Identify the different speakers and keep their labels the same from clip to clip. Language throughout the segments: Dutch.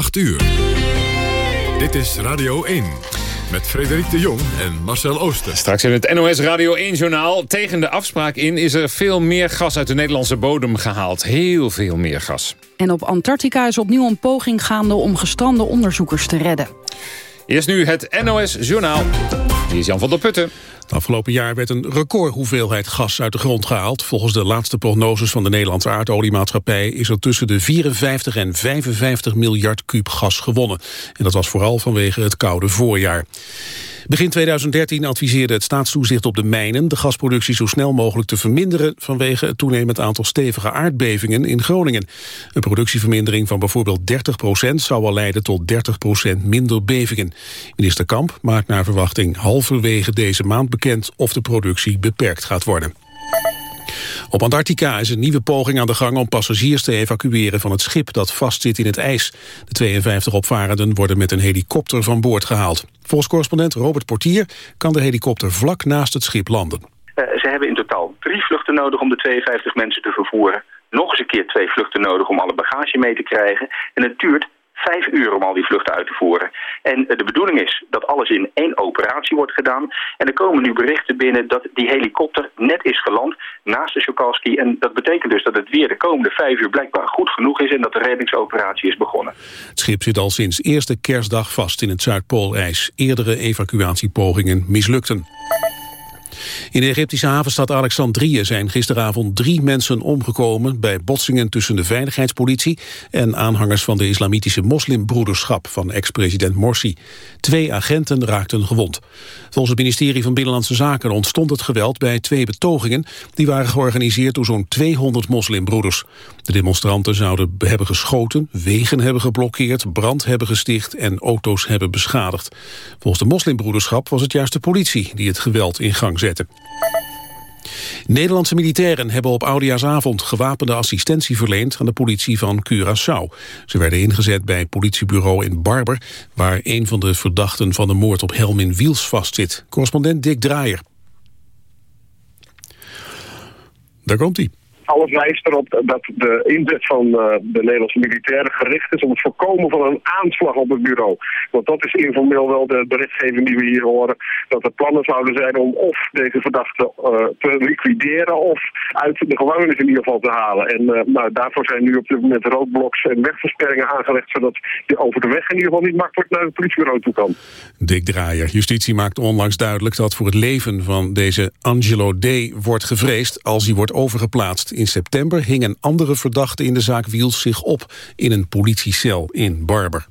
Speaker 1: 8 uur. Dit is Radio 1. Met Frederik de Jong en Marcel Ooster.
Speaker 2: Straks in het NOS Radio 1-journaal. Tegen de afspraak in is er veel meer gas uit de Nederlandse bodem gehaald. Heel veel meer gas.
Speaker 3: En op Antarctica is opnieuw een poging gaande om gestrande onderzoekers te redden.
Speaker 2: Eerst nu het NOS-journaal. Hier is Jan van der Putten.
Speaker 4: Afgelopen jaar werd een recordhoeveelheid gas uit de grond gehaald. Volgens de laatste prognoses van de Nederlandse aardoliemaatschappij... is er tussen de 54 en 55 miljard kuub gas gewonnen. En dat was vooral vanwege het koude voorjaar. Begin 2013 adviseerde het staatstoezicht op de mijnen... de gasproductie zo snel mogelijk te verminderen... vanwege het toenemend aantal stevige aardbevingen in Groningen. Een productievermindering van bijvoorbeeld 30% zou al leiden tot 30% minder bevingen. Minister Kamp maakt naar verwachting halverwege deze maand bekend... of de productie beperkt gaat worden. Op Antarctica is een nieuwe poging aan de gang om passagiers te evacueren van het schip dat vastzit in het ijs. De 52 opvarenden worden met een helikopter van boord gehaald. Volgens correspondent Robert Portier kan de helikopter vlak naast het schip landen.
Speaker 5: Uh, ze hebben in totaal drie vluchten nodig om de 52 mensen te vervoeren. Nog eens een keer twee vluchten nodig om alle bagage mee te krijgen. En het duurt vijf uur om al die vluchten uit te voeren. En eh, de bedoeling is dat alles in één operatie wordt gedaan. En er komen nu berichten binnen dat die helikopter net is geland naast de Sjokalski. En dat betekent dus dat het weer de komende vijf uur blijkbaar goed genoeg is... en dat de reddingsoperatie is begonnen.
Speaker 4: Het schip zit al sinds eerste kerstdag vast in het Zuidpoolijs. Eerdere evacuatiepogingen mislukten. In de Egyptische havenstad Alexandrië zijn gisteravond drie mensen omgekomen bij botsingen tussen de veiligheidspolitie en aanhangers van de islamitische moslimbroederschap van ex-president Morsi. Twee agenten raakten gewond. Volgens het ministerie van Binnenlandse Zaken ontstond het geweld bij twee betogingen die waren georganiseerd door zo'n 200 moslimbroeders. De demonstranten zouden hebben geschoten, wegen hebben geblokkeerd, brand hebben gesticht en auto's hebben beschadigd. Volgens de moslimbroederschap was het juist de politie die het geweld in gang zette. Nederlandse militairen hebben op Oudejaarsavond gewapende assistentie verleend aan de politie van Curaçao. Ze werden ingezet bij het politiebureau in Barber, waar een van de verdachten van de moord op Helmin Wiels vastzit. Correspondent Dick Draaier. Daar komt hij
Speaker 6: alles wijst erop dat de inzet van uh, de Nederlandse militairen gericht is om het voorkomen van een aanslag op het bureau. Want dat is informeel wel de berichtgeving die we hier horen. Dat er plannen zouden zijn om of deze verdachten uh, te liquideren of uit de gevangenis in ieder geval te halen. En uh, nou, daarvoor zijn nu op dit moment roodbloks en wegversperringen aangelegd zodat je over de weg in ieder geval niet makkelijk naar het politiebureau toe kan.
Speaker 4: Dick Draaier, justitie maakt onlangs duidelijk dat voor het leven van deze Angelo D. wordt gevreesd als hij wordt overgeplaatst in september hing een andere verdachte in de zaak Wiels zich op in een politiecel in Barber.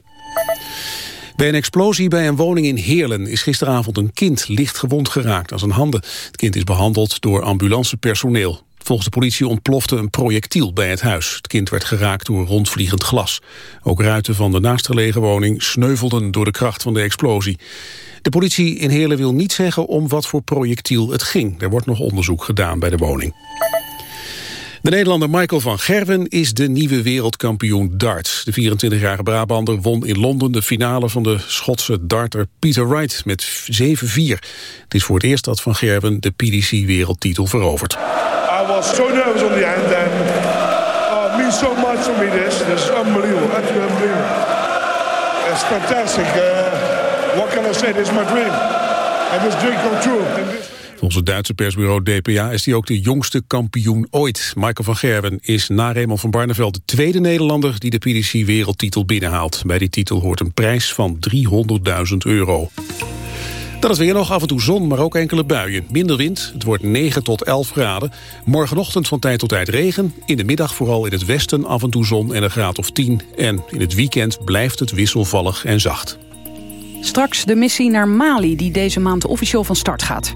Speaker 4: Bij een explosie bij een woning in Heerlen is gisteravond een kind licht gewond geraakt aan zijn handen. Het kind is behandeld door ambulancepersoneel. Volgens de politie ontplofte een projectiel bij het huis. Het kind werd geraakt door rondvliegend glas. Ook ruiten van de naastgelegen woning sneuvelden door de kracht van de explosie. De politie in Heerlen wil niet zeggen om wat voor projectiel het ging. Er wordt nog onderzoek gedaan bij de woning. De Nederlander Michael van Gerwen is de nieuwe wereldkampioen darts. De 24-jarige Brabander won in Londen de finale van de Schotse darter Peter Wright met 7-4. Het is voor het eerst dat van Gerwen de PDC-wereldtitel verovert.
Speaker 7: I was so nervous on the end and oh, it means so much to me this. This is unbelievable, absolutely. It's fantastic. Uh, what can I say? This is my dream. And this dream come true.
Speaker 4: Het Duitse persbureau DPA is hij ook de jongste kampioen ooit. Michael van Gerwen is na Raymond van Barneveld de tweede Nederlander die de PDC-wereldtitel binnenhaalt. Bij die titel hoort een prijs van 300.000 euro. Dat is weer nog af en toe zon, maar ook enkele buien. Minder wind, het wordt 9 tot 11 graden. Morgenochtend van tijd tot tijd regen. In de middag vooral in het westen af en toe zon en een graad of 10. En in het weekend blijft het wisselvallig en zacht.
Speaker 3: Straks de missie naar Mali die deze maand officieel van start gaat.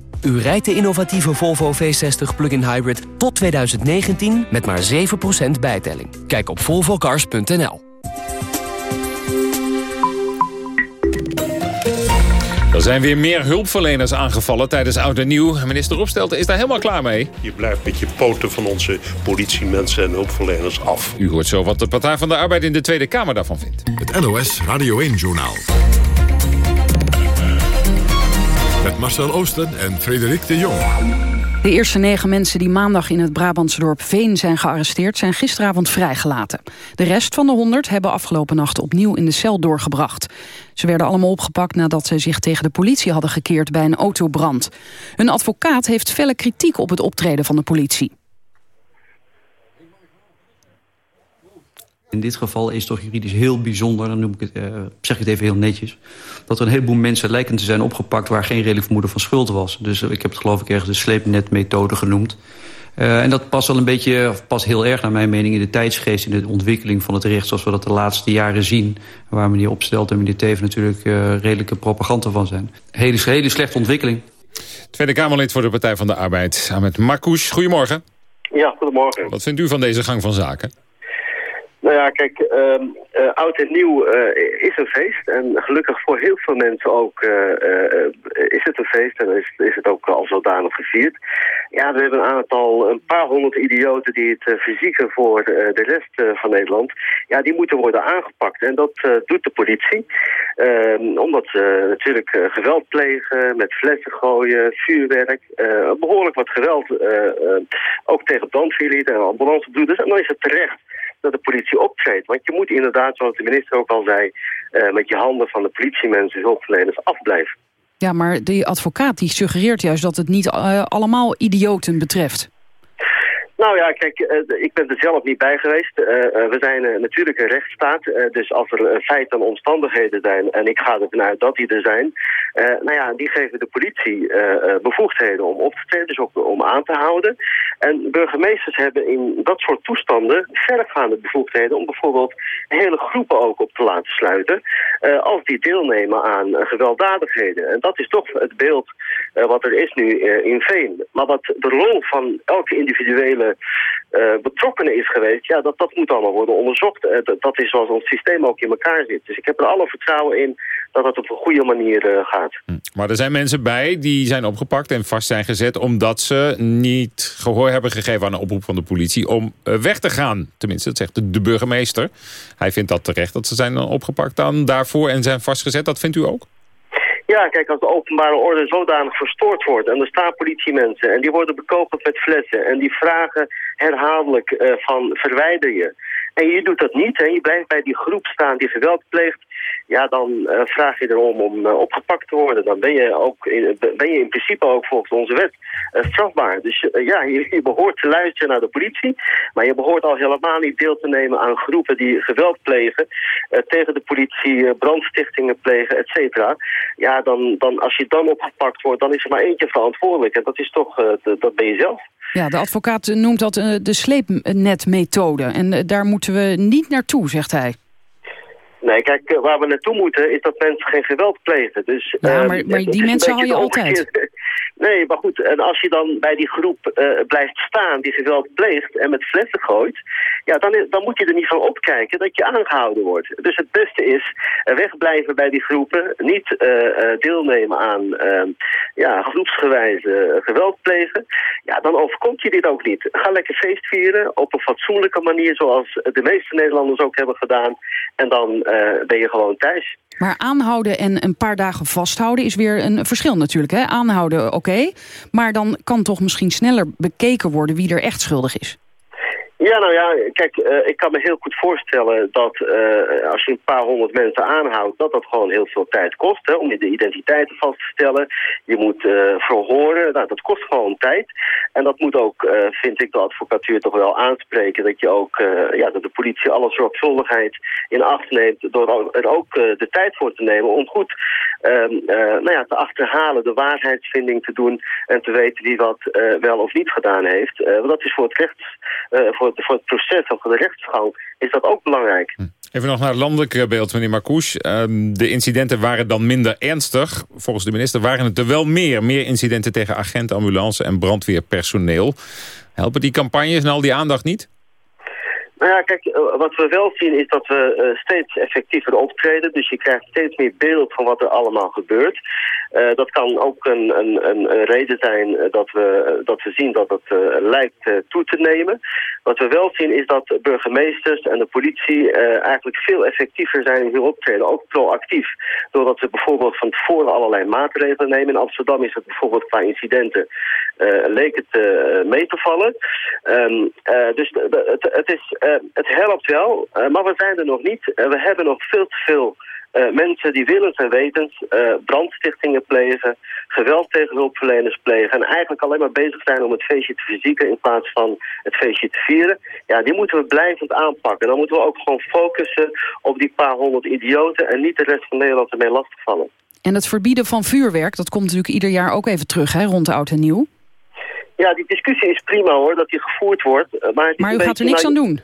Speaker 8: U rijdt de innovatieve Volvo V60 plug-in hybrid tot 2019 met maar 7% bijtelling. Kijk op volvocars.nl.
Speaker 2: Er zijn weer meer hulpverleners aangevallen tijdens Oud en Nieuw. Minister Opstelten is daar helemaal klaar mee.
Speaker 9: Je blijft met je poten van onze politiemensen en hulpverleners af.
Speaker 2: U hoort zo wat de Partij van de Arbeid in de Tweede Kamer daarvan vindt.
Speaker 1: Het NOS Radio 1-journaal. Met Marcel Oosten en Frederik de Jong.
Speaker 3: De eerste negen mensen die maandag in het Brabantse dorp Veen zijn gearresteerd... zijn gisteravond vrijgelaten. De rest van de honderd hebben afgelopen nacht opnieuw in de cel doorgebracht. Ze werden allemaal opgepakt nadat ze zich tegen de politie hadden gekeerd bij een autobrand. Een advocaat heeft felle kritiek op het optreden van de politie.
Speaker 10: In dit geval is het toch juridisch heel bijzonder, dan noem ik het, uh, zeg ik het even heel netjes... dat er een heleboel mensen lijken te zijn opgepakt... waar geen redelijk vermoeden van schuld was. Dus uh, ik heb het geloof ik ergens de sleepnetmethode genoemd. Uh, en dat past wel een beetje, of past heel erg naar mijn mening... in de tijdsgeest, in de ontwikkeling van het recht... zoals we dat de laatste jaren zien. Waar meneer Opstelt en meneer Teven natuurlijk redelijke propaganda van zijn. Hele, hele slechte ontwikkeling.
Speaker 2: Tweede Kamerlid voor de Partij van de Arbeid, Ahmed Marcouch. Goedemorgen.
Speaker 11: Ja, goedemorgen.
Speaker 2: Wat vindt u van deze gang van zaken?
Speaker 11: Nou ja, kijk, uh, uh, oud en nieuw uh, is een feest. En gelukkig voor heel veel mensen ook uh, is het een feest. En is, is het ook al zodanig gevierd. Ja, we hebben een aantal, een paar honderd idioten die het verzieken voor de rest van Nederland. Ja, die moeten worden aangepakt. En dat doet de politie. Ehm, omdat ze natuurlijk geweld plegen, met flessen gooien, vuurwerk. behoorlijk wat geweld, ook tegen brandweerlieden en ambulancebroeders. En dan is het terecht dat de politie optreedt. Want je moet inderdaad, zoals de minister ook al zei... Uh, met je handen van de politiemensen, hulpverleners afblijven.
Speaker 3: Ja, maar die advocaat die suggereert juist dat het niet uh, allemaal idioten betreft.
Speaker 11: Nou ja, kijk, uh, ik ben er zelf niet bij geweest. Uh, uh, we zijn natuurlijk een rechtsstaat. dus als er feiten en omstandigheden zijn, en ik ga ervan uit dat die er zijn... nou ja, die geven de politie bevoegdheden om op te treden, dus ook om aan te houden. En burgemeesters hebben in dat soort toestanden verregaande bevoegdheden... om bijvoorbeeld hele groepen ook op te laten sluiten... als die deelnemen aan gewelddadigheden. En dat is toch het beeld wat er is nu in Veen. Maar wat de rol van elke individuele betrokkenen is geweest, ja, dat, dat moet allemaal worden onderzocht. Uh, dat, dat, is zoals ons systeem ook in elkaar zit. Dus ik heb er alle vertrouwen in dat het op een goede manier gaat.
Speaker 2: Hm. Maar er zijn mensen bij die zijn opgepakt en vast zijn gezet... omdat ze niet gehoor hebben gegeven aan een oproep van de politie... om weg te gaan. Tenminste, dat zegt de, burgemeester. Hij vindt dat terecht dat ze zijn opgepakt dan daarvoor en zijn vastgezet. Dat vindt u ook?
Speaker 11: Ja, kijk, als de openbare orde zodanig verstoord wordt... en er staan politiemensen en die worden bekogeld met flessen... en die vragen herhaaldelijk uh, van verwijder je... en je doet dat niet en je blijft bij die groep staan die geweld pleegt ja, dan uh, vraag je erom om uh, opgepakt te worden. Dan ben je, ook in, ben je in principe ook volgens onze wet uh, strafbaar. Dus ja, je, je, behoort te luisteren naar de politie, maar je behoort al helemaal niet deel te nemen aan groepen die geweld plegen, tegen de politie, brandstichtingen plegen, et cetera. Ja, dan, dan, als je dan opgepakt wordt, dan is er maar eentje verantwoordelijk. En dat is toch, dat ben je zelf.
Speaker 3: Ja, de advocaat noemt dat de sleepnetmethode. En daar moeten we niet naartoe, zegt hij.
Speaker 11: Nee, kijk, eh, waar we naartoe moeten is dat mensen geen geweld plegen. Dus,
Speaker 3: ja, maar, maar die mensen haal je altijd.
Speaker 11: Nee, maar goed, en als je dan bij die groep uh, blijft staan die geweld pleegt en met flessen gooit, ja, dan, dan moet je er niet van opkijken dat je aangehouden wordt. Dus het beste is wegblijven bij die groepen, niet uh, deelnemen aan ehm, ja, groepsgewijze geweld plegen. Ja, dan overkomt je dit ook niet. Ga lekker feest vieren op een fatsoenlijke manier zoals de meeste Nederlanders ook hebben gedaan. En dan ben je gewoon thuis.
Speaker 3: Maar aanhouden en een paar dagen vasthouden is weer een verschil natuurlijk. Hè? Aanhouden, oké. Maar dan kan toch misschien sneller bekeken worden wie er echt schuldig is.
Speaker 11: Ja, nou ja, kijk, uh, ik kan me heel goed voorstellen dat uh, als je een paar honderd mensen aanhoudt, dat dat gewoon heel veel tijd kost hè, om de identiteiten vast te stellen. Je moet uh, verhoren, nou, dat kost gewoon tijd. En dat moet ook, vind ik, de advocatuur toch wel aanspreken, dat je ook, ja, dat de politie alle zorgvuldigheid in acht neemt door er ook de tijd voor te nemen om goed nou ja, te achterhalen, de waarheidsvinding te doen en te weten wie wat wel of niet gedaan heeft. want dat is voor het rechts, voor voor, het proces of voor de rechtsgang is dat ook belangrijk. Hm.
Speaker 2: Even nog naar het landelijke beeld, meneer Marcouch. Ehm, de incidenten waren dan minder ernstig. Volgens de minister waren het er wel meer. Meer incidenten tegen agenten, ambulance en brandweerpersoneel. Helpen die campagnes en al die aandacht niet?
Speaker 11: Nou ja, kijk, eh, wat we wel zien is dat we uh, steeds effectiever optreden. Dus je krijgt steeds meer beeld van wat er allemaal gebeurt. Uh, dat kan ook een, een, een, reden zijn dat we, dat we zien dat het lijkt toe te nemen. Wat we wel zien is dat burgemeesters en de politie eigenlijk veel effectiever zijn in hun optreden. Ook proactief. Doordat ze bijvoorbeeld van tevoren allerlei maatregelen nemen. In Amsterdam is het bijvoorbeeld qua incidenten leek het mee te vallen. Um, dus het, het is eh, het helpt wel, eh, maar we zijn er nog niet. Eh, we hebben nog veel te veel mensen die willens en wetens brandstichtingen plegen, geweld tegen hulpverleners plegen en eigenlijk alleen maar bezig zijn om het feestje te verzieken in plaats van het feestje te vieren. Ja, die moeten we blijvend aanpakken. Dan moeten we ook gewoon focussen op die paar honderd idioten en niet de rest van Nederland ermee lastigvallen.
Speaker 3: En het verbieden van vuurwerk, dat komt natuurlijk ieder jaar ook even terug hè, rond Oud en Nieuw.
Speaker 11: Ja, die discussie is prima hoor, dat die gevoerd wordt.
Speaker 3: Maar, maar u gaat er niks aan doen?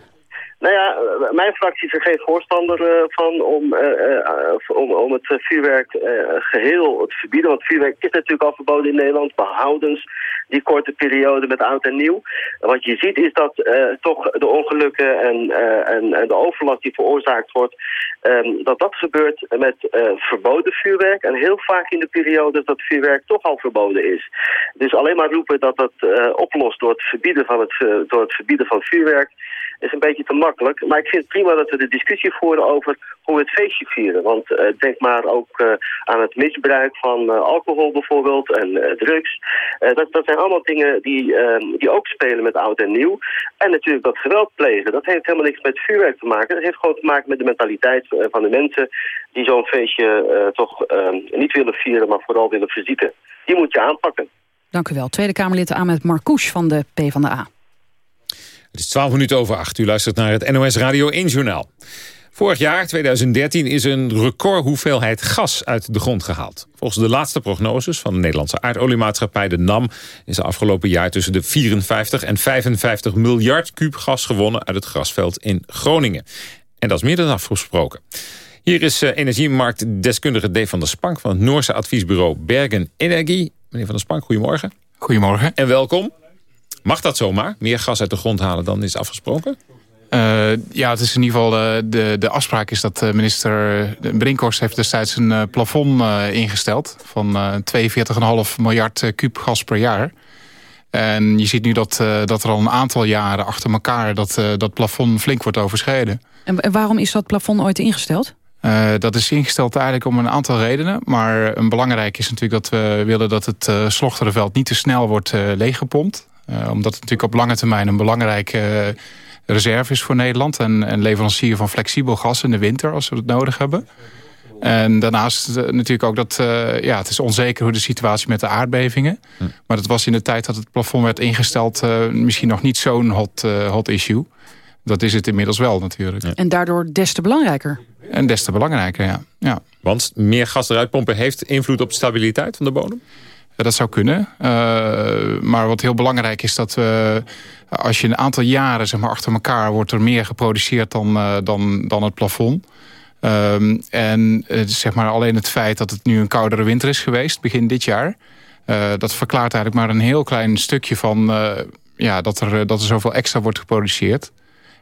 Speaker 11: Nou ja, eh, mijn fractie is er geen voorstander uh, van om, uh, om, om het vuurwerk geheel te verbieden. Want vuurwerk is natuurlijk al verboden in Nederland, behoudens die korte periode met oud en nieuw. Wat je ziet is dat toch de ongelukken en, en, en, de overlast die veroorzaakt wordt, um, dat dat gebeurt met verboden vuurwerk. En heel vaak in de periode dat vuurwerk toch al verboden is. Dus alleen maar roepen dat dat oplost door het verbieden van het, door het verbieden van vuurwerk is een beetje te makkelijk. Maar ik vind het prima dat we de discussie voeren over hoe we het feestje vieren. Want uh, denk maar ook uh, aan het misbruik van uh, alcohol bijvoorbeeld en drugs. dat, dat zijn allemaal dingen die, ehm, die ook spelen met oud en nieuw. En natuurlijk dat geweld plegen. Dat heeft helemaal niks met vuurwerk te maken. Dat heeft gewoon te maken met de mentaliteit van de mensen... die zo'n feestje toch ehm, niet willen vieren, maar vooral willen verzieken. Die moet je aanpakken.
Speaker 3: Dank u wel. Tweede Kamerlid Ahmed Marcouch van de PvdA.
Speaker 2: Het is 12 minuten over 8. U luistert naar het NOS Radio 1 Journaal. Vorig jaar, 2013, is een record hoeveelheid gas uit de grond gehaald. Volgens de laatste prognoses van de Nederlandse aardoliemaatschappij de NAM... is de afgelopen jaar tussen de 54 en 55 miljard kuub gas gewonnen... uit het grasveld in Groningen. En dat is meer dan afgesproken. Hier is uh, energiemarktdeskundige Dave van der Spank... van het Noorse adviesbureau Bergen Energie. Meneer van der Spank, goedemorgen.
Speaker 12: Goedemorgen.
Speaker 2: En welkom. Mag dat zomaar? Meer gas uit de grond halen dan is afgesproken?
Speaker 12: Uh, ja, het is in ieder geval uh, de, de afspraak is dat uh, minister Brinkhorst heeft destijds een plafond ingesteld van 42,5 miljard kuub gas per jaar. En je ziet nu dat, dat er al een aantal jaren achter elkaar dat, dat plafond flink wordt overschreden.
Speaker 3: En waarom is dat plafond ooit ingesteld?
Speaker 12: dat is ingesteld eigenlijk om een aantal redenen. Maar een belangrijk is natuurlijk dat we willen dat het uh, niet te snel wordt leeggepompt. Uh, omdat het natuurlijk op lange termijn een belangrijke uh, reserve is voor Nederland. En, en leverancier van flexibel gas in de winter als we het nodig hebben. En daarnaast uh, natuurlijk ook dat ja, het is onzeker hoe de situatie met de aardbevingen. Hm. Maar dat was in de tijd dat het plafond werd ingesteld misschien nog niet zo'n hot, hot issue. Dat is het inmiddels wel natuurlijk.
Speaker 3: En daardoor des te belangrijker.
Speaker 12: En des te belangrijker, ja. ja.
Speaker 2: Want meer gas eruit pompen heeft invloed op de stabiliteit van de bodem?
Speaker 12: Dat zou kunnen. Uh, maar wat heel belangrijk is dat als je een aantal jaren zeg maar, achter elkaar... wordt er meer geproduceerd dan, uh, dan, dan het plafond. Um, en uh, zeg maar alleen het feit dat het nu een koudere winter is geweest, begin dit jaar... dat verklaart eigenlijk maar een heel klein stukje van ja, dat, er, dat er zoveel extra wordt geproduceerd.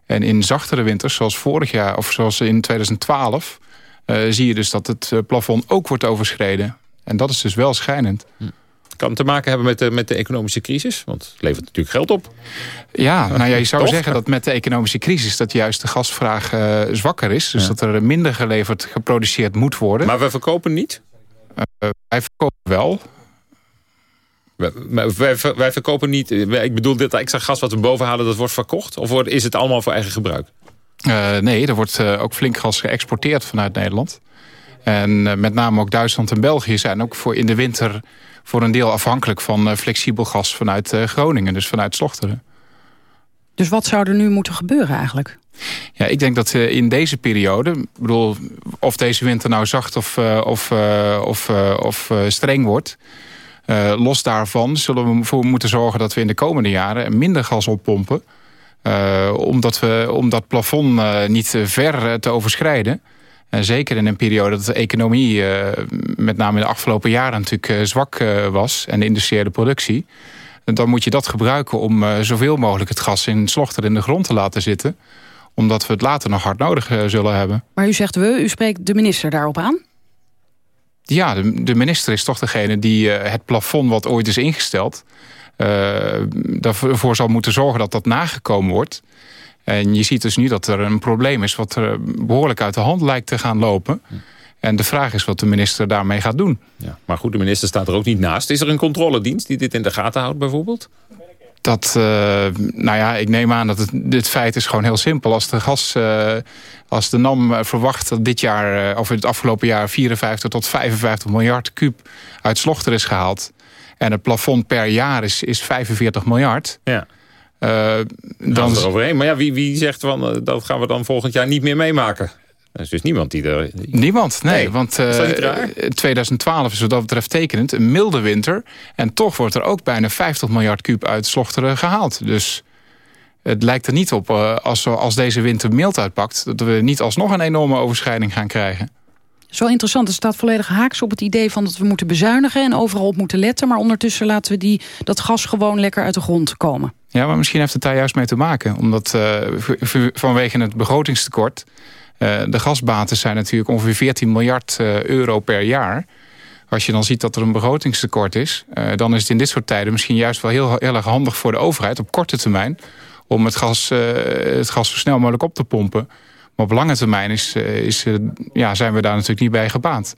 Speaker 12: En in zachtere winters, zoals vorig jaar of zoals in 2012... zie je dus dat het plafond ook wordt overschreden. En dat is dus wel schijnend. Hm
Speaker 2: kan te maken hebben met de, met de economische crisis? Want het levert natuurlijk geld op.
Speaker 12: Ja, nou ja, je zou zeggen dat met de economische crisis... dat juist de gasvraag uh, zwakker is. Dus dat er minder geleverd, geproduceerd moet worden.
Speaker 2: Maar we verkopen niet?
Speaker 12: Uh, wij verkopen wel.
Speaker 2: Wij, wij, wij verkopen niet... Ik bedoel, dit extra gas wat we boven halen, dat wordt verkocht? Of is het allemaal voor eigen gebruik?
Speaker 12: nee, er wordt ook flink gas geëxporteerd vanuit Nederland. En met name ook Duitsland en België zijn ook voor in de winter... voor een deel afhankelijk van flexibel gas vanuit Groningen. Dus vanuit Slochteren.
Speaker 3: Dus wat zou er nu moeten gebeuren eigenlijk?
Speaker 12: Ja, ik denk dat uh, in deze periode, ik bedoel, of deze winter nou zacht of, of, of, of streng wordt, los daarvan zullen we voor moeten zorgen dat we in de komende jaren minder gas oppompen. omdat we om dat plafond niet ver te overschrijden. Zeker in een periode dat de economie met name in de afgelopen jaren natuurlijk zwak was en de industriële productie dan moet je dat gebruiken om uh, zoveel mogelijk het gas in slochter in de grond te laten zitten. Omdat we het later nog hard nodig uh, zullen hebben.
Speaker 3: Maar u zegt we, u spreekt de minister daarop aan?
Speaker 12: Ja, de, minister is toch degene die uh, het plafond wat ooit is ingesteld... daarvoor zal moeten zorgen dat dat nagekomen wordt. En je ziet dus nu dat er een probleem is... wat er behoorlijk uit de hand lijkt te gaan lopen... En de vraag is wat de minister daarmee gaat doen.
Speaker 2: Ja, maar goed, de minister staat er ook niet naast. Is er een controledienst die dit in de gaten houdt bijvoorbeeld?
Speaker 12: Dat, uh, nou ja, ik neem aan dat het, dit feit is gewoon heel simpel. Als de gas, uh, als de NAM verwacht dat dit jaar, uh, of in het afgelopen jaar 54 tot 55 miljard kuub uit Slochter is gehaald. En het plafond per jaar is, is 45 miljard.
Speaker 2: Ja. Dan is er overheen. Maar ja, wie, wie zegt van dat gaan we dan volgend jaar niet meer meemaken? Er is dus niemand die er...
Speaker 12: Niemand, nee. want uh, 2012 is wat dat betreft tekenend. Een milde winter. En toch wordt er ook bijna 50 miljard kuub uit slochteren gehaald. Dus het lijkt er niet op, uh, als, als deze winter mild uitpakt... dat we niet alsnog een enorme overschrijding gaan krijgen.
Speaker 3: Zo interessant. Het staat volledig haaks op het idee van dat we moeten bezuinigen... en overal op moeten letten. Maar ondertussen laten we die, dat gas gewoon lekker uit de grond komen.
Speaker 12: Ja, maar misschien heeft het daar juist mee te maken. Omdat uh, vanwege het begrotingstekort... Uh, de gasbaten zijn natuurlijk ongeveer 14 miljard uh, euro per jaar. Als je dan ziet dat er een begrotingstekort is... Dan is het in dit soort tijden misschien juist wel heel, heel erg handig voor de overheid... op korte termijn om het gas, het gas zo snel mogelijk op te pompen. Maar op lange termijn is, is, ja, zijn we daar natuurlijk niet bij gebaat.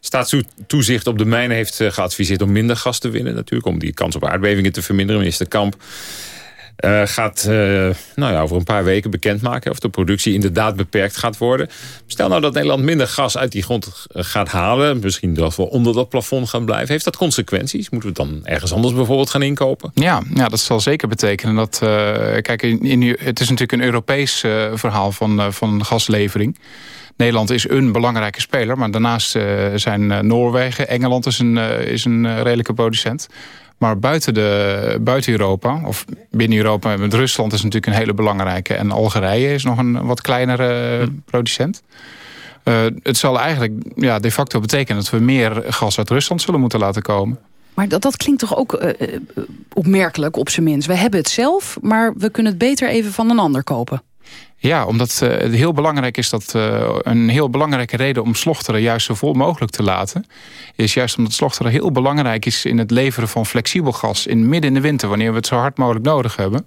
Speaker 2: Staatstoezicht op de mijnen heeft geadviseerd om minder gas te winnen. Natuurlijk om die kans op aardbevingen te verminderen. Minister Kamp uh, gaat uh, nou ja, over een paar weken bekendmaken... of de productie inderdaad beperkt gaat worden. Stel nou dat Nederland minder gas uit die grond gaat halen... misschien dat we onder dat plafond gaan blijven. Heeft dat consequenties? Moeten we dan ergens anders bijvoorbeeld gaan inkopen?
Speaker 12: Ja, ja dat zal zeker betekenen dat... Kijk, in, in, het is natuurlijk een Europees verhaal van, van gaslevering... Nederland is een belangrijke speler, maar daarnaast zijn Noorwegen, Engeland is een, is een redelijke producent. Maar buiten, de, buiten Europa, of binnen Europa... met Rusland is natuurlijk een hele belangrijke... en Algerije is nog een wat kleinere hm. producent. Uh, het zal eigenlijk ja, de facto betekenen... dat we meer gas uit Rusland zullen moeten laten komen.
Speaker 3: Maar dat, dat klinkt toch ook uh, opmerkelijk op zijn minst. We hebben het zelf, maar we kunnen het beter even van een ander kopen.
Speaker 12: Ja, omdat uh, het heel belangrijk is dat uh, een heel belangrijke reden om slochteren juist zo vol mogelijk te laten, is juist omdat slochteren heel belangrijk is in het leveren van flexibel gas in midden in de winter, wanneer we het zo hard mogelijk nodig hebben.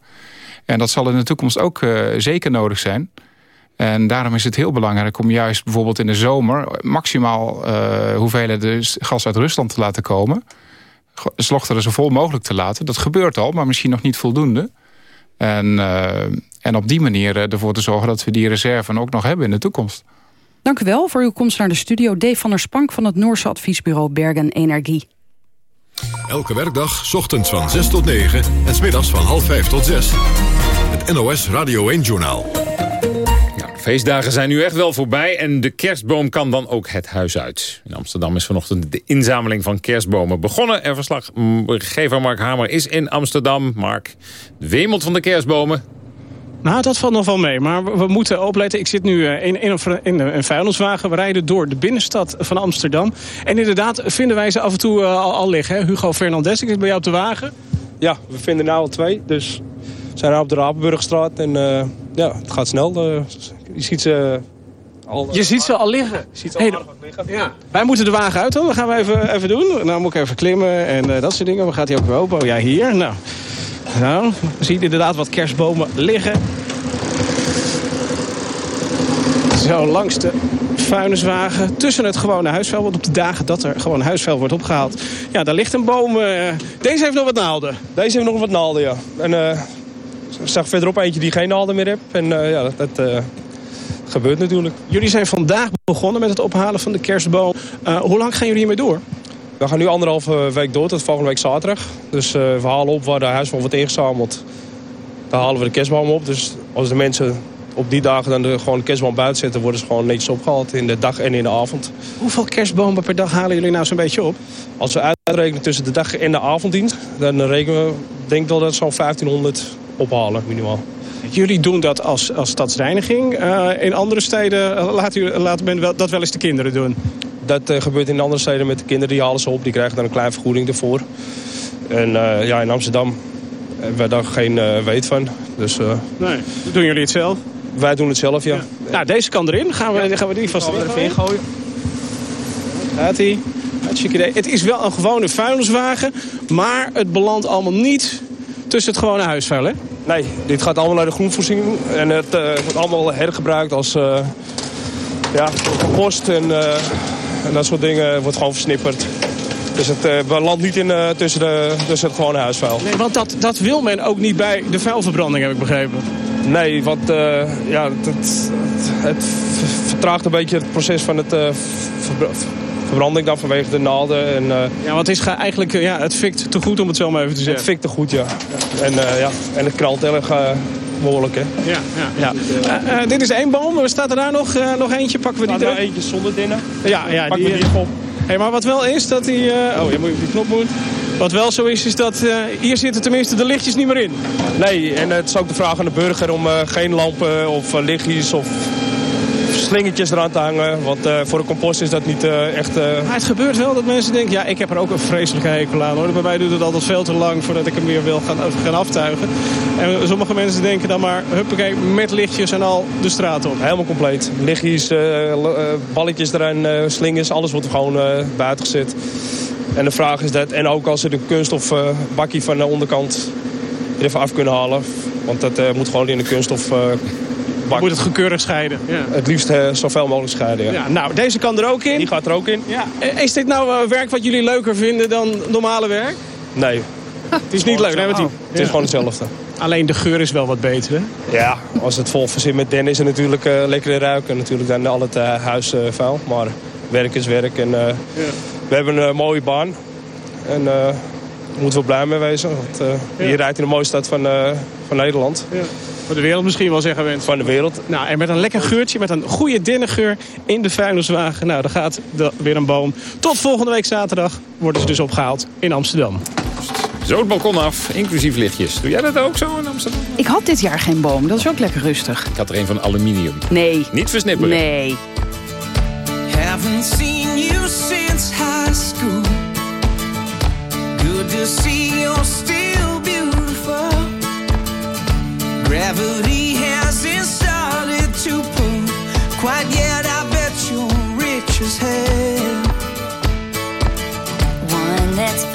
Speaker 12: En dat zal in de toekomst ook uh, zeker nodig zijn. En daarom is het heel belangrijk om juist bijvoorbeeld in de zomer maximaal hoeveelheden gas uit Rusland te laten komen. Slochteren zo vol mogelijk te laten. Dat gebeurt al, maar misschien nog niet voldoende. En en op die manier eh, ervoor te zorgen dat we die reserve ook nog hebben in de toekomst.
Speaker 3: Dank u wel voor uw komst naar de studio. Dave van der Spank van het Noorse adviesbureau Bergen Energie.
Speaker 1: Elke werkdag, ochtends van 6 tot 9 en smiddags van half 5 tot 6. Het NOS Radio 1-journaal.
Speaker 2: Feestdagen zijn nu echt wel voorbij en de kerstboom kan dan ook het huis uit. In Amsterdam is vanochtend de inzameling van kerstbomen begonnen. En verslaggever Mark Hamer is in Amsterdam. Mark, de wemelt van de kerstbomen.
Speaker 13: Nou, dat valt nog wel mee. Maar we moeten opletten. Ik zit nu eh, in, in, in een vuilniswagen. We rijden door de binnenstad van Amsterdam. En inderdaad vinden wij ze af en toe eh, al, al liggen. Hè? Hugo Fernandez, ik zit bij jou op de wagen.
Speaker 14: Ja, we vinden nu al twee. Dus we zijn op de Rapenburgstraat. En uh, ja, het gaat snel. je ziet ze...
Speaker 13: Al, je ziet ze al liggen. Je ziet ze al liggen. Ja. Wij moeten de wagen uit dan. Dat gaan we even, even doen. Nou moet ik even klimmen en dat soort dingen. We gaat hij ook weer open? Oh ja, hier. Nou. Nou, we zien inderdaad wat kerstbomen liggen. Zo, langs de vuilniswagen tussen het gewone huisvuil. Want op de dagen dat er gewoon huisvuil wordt opgehaald... ja, daar ligt een boom. eh, deze heeft nog wat naalden.
Speaker 14: Deze heeft nog wat naalden, ja. En ik zag verderop eentje die geen naalden meer heeft. En eh, ja, dat, dat gebeurt natuurlijk.
Speaker 13: Jullie zijn vandaag begonnen met het ophalen van de kerstboom. Hoe lang gaan jullie hiermee door?
Speaker 14: We gaan nu anderhalve week door tot volgende week zaterdag. Dus eh, we halen op waar de huisvuil wordt ingezameld. Daar halen we de kerstboom op. Dus als de mensen op die dagen dan de, gewoon de kerstboom buiten zetten... worden ze gewoon netjes opgehaald in de dag en in de avond.
Speaker 13: Hoeveel kerstbomen per dag halen jullie nou zo'n beetje op?
Speaker 14: Als we uitrekenen tussen de dag en de avonddienst... dan rekenen we, denk ik wel dat we zo'n 1500 ophalen, minimaal.
Speaker 13: Jullie doen dat als, als stadsreiniging. Eh, in andere steden eh, laat, u, laat men wel, dat wel eens de kinderen doen.
Speaker 14: Dat eh, gebeurt in andere steden met de kinderen, die halen ze op. Die krijgen dan een kleine vergoeding ervoor. En eh, ja, in Amsterdam hebben we daar geen eh, weet van. Dus eh,
Speaker 13: Nee, doen jullie het zelf?
Speaker 14: wij doen het zelf, ja.
Speaker 13: Nou, deze kan erin. Gaan we, gaan we die vast
Speaker 14: Gaan we
Speaker 13: erin
Speaker 14: er even
Speaker 13: gooien? Gaat ie. Hartstikke idee. Het is wel een gewone vuilniswagen, maar het belandt allemaal niet tussen het gewone huisvuil, hè?
Speaker 14: Nee, dit gaat allemaal naar de groenvoorziening. En het eh, wordt allemaal hergebruikt als eh, ja, compost en, eh, en dat soort dingen. Het wordt gewoon versnipperd. Dus het uh, belandt niet in, eh, tussen, de, tussen het gewone huisvuil.
Speaker 13: Nee, want dat, dat wil men ook niet bij de vuilverbranding, heb ik begrepen.
Speaker 14: Nee, want eh, ja, het, het, het vertraagt een beetje het proces van het eh, verbra- verbranding dan vanwege de naalden. En, eh,
Speaker 13: Ja, want het is ge- eigenlijk, eh, ja, het fikt te goed om het zo maar even te
Speaker 14: het
Speaker 13: zeggen.
Speaker 14: fikt er goed, ja. En, eh, ja. en het kralt erg eh, behoorlijk, hè.
Speaker 13: Ja, ja, ja. Eh, eh, dit is één boom. Er staat er daar nog, eh, nog eentje. Pakken we die
Speaker 14: Nou, eentje zonder dinnen.
Speaker 13: Ja, ja
Speaker 14: Pakken
Speaker 13: die,
Speaker 14: we die op.
Speaker 13: Hey, maar wat wel is, dat die... oh, je moet op die knop moet. Wat wel zo is, is dat hier zitten tenminste de lichtjes niet meer in.
Speaker 14: Nee, en het is ook de vraag aan de burger om geen lampen of lichtjes of slingertjes eraan te hangen. Want voor de compost is dat niet echt...
Speaker 13: Maar het gebeurt wel dat mensen denken, ja, ik heb er ook een vreselijke hekel aan. Hoor. Bij mij duurt het altijd veel te lang voordat ik hem weer wil gaan, gaan aftuigen. En sommige mensen denken dan maar, huppakee, met lichtjes en al de straat op.
Speaker 14: Helemaal compleet. Lichtjes, eh, eh, balletjes erin, eh, slingers, alles wordt er gewoon buiten gezet. En de vraag is dat, en ook als ze de kunststof bakkie van de onderkant er even af kunnen halen. Want dat moet gewoon in de kunststof bak.
Speaker 13: Moet het gekeurig scheiden. Ja.
Speaker 14: Het liefst eh, zoveel mogelijk scheiden, ja.
Speaker 13: Ja, nou, deze kan er ook in.
Speaker 14: Die gaat er ook in?
Speaker 13: Ja. Is dit nou werk wat jullie leuker vinden dan normale werk?
Speaker 14: Nee.
Speaker 13: Het is niet leuk, nee, die-
Speaker 14: Het is gewoon hetzelfde.
Speaker 13: Alleen de geur is wel wat beter, hè?
Speaker 14: Ja, als het vol verzin met den is het natuurlijk eh lekker ruiken. Natuurlijk dan al het eh, huis eh, vuil. Maar werk is werk. En, eh, We hebben een mooie baan. En eh, daar moeten we blij mee wezen. Want eh, hier rijdt in de mooiste stad van, eh, van Nederland.
Speaker 13: Van de wereld misschien wel zeggen mensen.
Speaker 14: Van de wereld.
Speaker 13: Nou, en met een lekker geurtje, met een goede dennengeur in de vuilniswagen. Nou, dan gaat er weer een boom. Tot volgende week zaterdag worden ze dus opgehaald in Amsterdam.
Speaker 2: Zo het balkon af, inclusief lichtjes. Doe jij dat ook zo in Amsterdam?
Speaker 3: Ik had dit jaar geen boom, dat is ook lekker rustig.
Speaker 2: Ik had er een van aluminium.
Speaker 3: Nee.
Speaker 2: Niet versnipperen.
Speaker 3: Nee.
Speaker 15: Haven't seen you since high school. Good to see you're still beautiful. Gravity hasn't started to pull quite yet. I bet you're rich as hell.
Speaker 16: One that's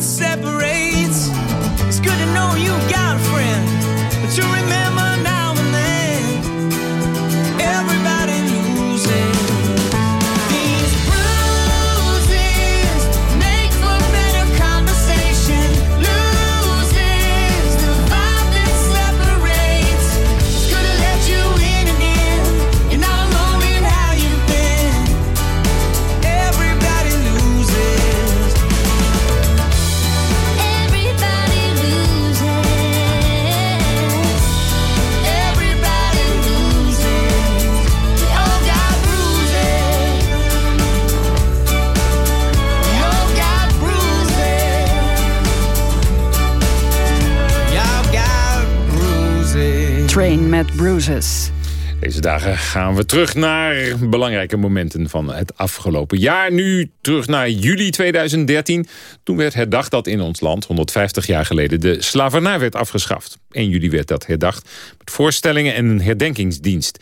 Speaker 3: separate
Speaker 2: Deze dagen gaan we terug naar belangrijke momenten van het afgelopen jaar. Nu terug naar juli 2013. Toen werd herdacht dat in ons land 150 jaar geleden de slavernij werd afgeschaft. 1 juli werd dat herdacht met voorstellingen en een herdenkingsdienst.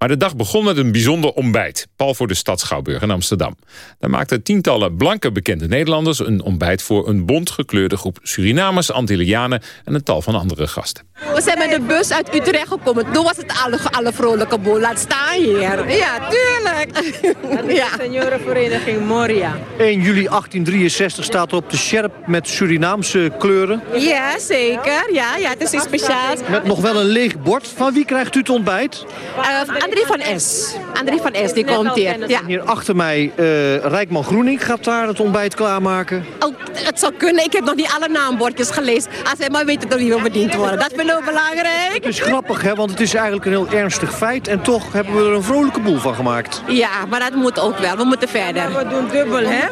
Speaker 2: Maar de dag begon met een bijzonder ontbijt. Pal voor de stad Schouwburg in Amsterdam. Daar maakten tientallen blanke bekende Nederlanders... een ontbijt voor een bont gekleurde groep Surinamers, Antillianen... en een tal van andere gasten.
Speaker 17: We zijn met de bus uit Utrecht gekomen. Toen was het alle, alle vrolijke boel. Laat staan hier. Ja, tuurlijk.
Speaker 18: Ja. Seniorenvereniging Moria.
Speaker 19: 1 juli 1863 staat er op de sjerp met Surinaamse kleuren.
Speaker 17: Ja, zeker. Ja, ja, het is iets speciaals.
Speaker 19: Met nog wel een leeg bord. Van wie krijgt u het ontbijt?
Speaker 17: Uh, André van S. André van S, die komt hier. Ja.
Speaker 19: Hier achter mij, uh, Rijkman Groening gaat daar het ontbijt klaarmaken.
Speaker 17: Oh, het zou kunnen. Ik heb nog niet alle naambordjes gelezen. Als hij maar weet dat niet wil bediend worden. Dat vind ik ook belangrijk.
Speaker 19: Het is grappig, hè, want het is eigenlijk een heel ernstig feit. En toch hebben we er een vrolijke boel van gemaakt.
Speaker 17: Ja, maar dat moet ook wel. We moeten verder.
Speaker 18: We doen dubbel, hè?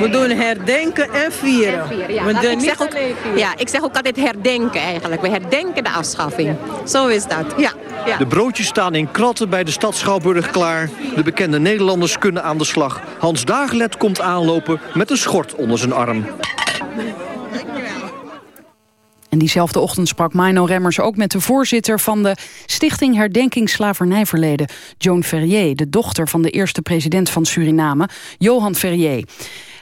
Speaker 18: We doen herdenken en vieren.
Speaker 17: En vieren ja.
Speaker 18: We
Speaker 17: ik,
Speaker 18: niet
Speaker 17: zeg ook, ja, ik zeg ook altijd herdenken eigenlijk. We herdenken de afschaffing. Zo is dat. Ja. Ja.
Speaker 19: De broodjes staan in kratten bij de stad Schouwburg klaar. De bekende Nederlanders kunnen aan de slag. Hans Dagelet komt aanlopen met een schort onder zijn arm.
Speaker 3: En diezelfde ochtend sprak Mino Remmers ook met de voorzitter van de Stichting Herdenking Slavernijverleden, Joan Ferrier, de dochter van de eerste president van Suriname, Johan Ferrier.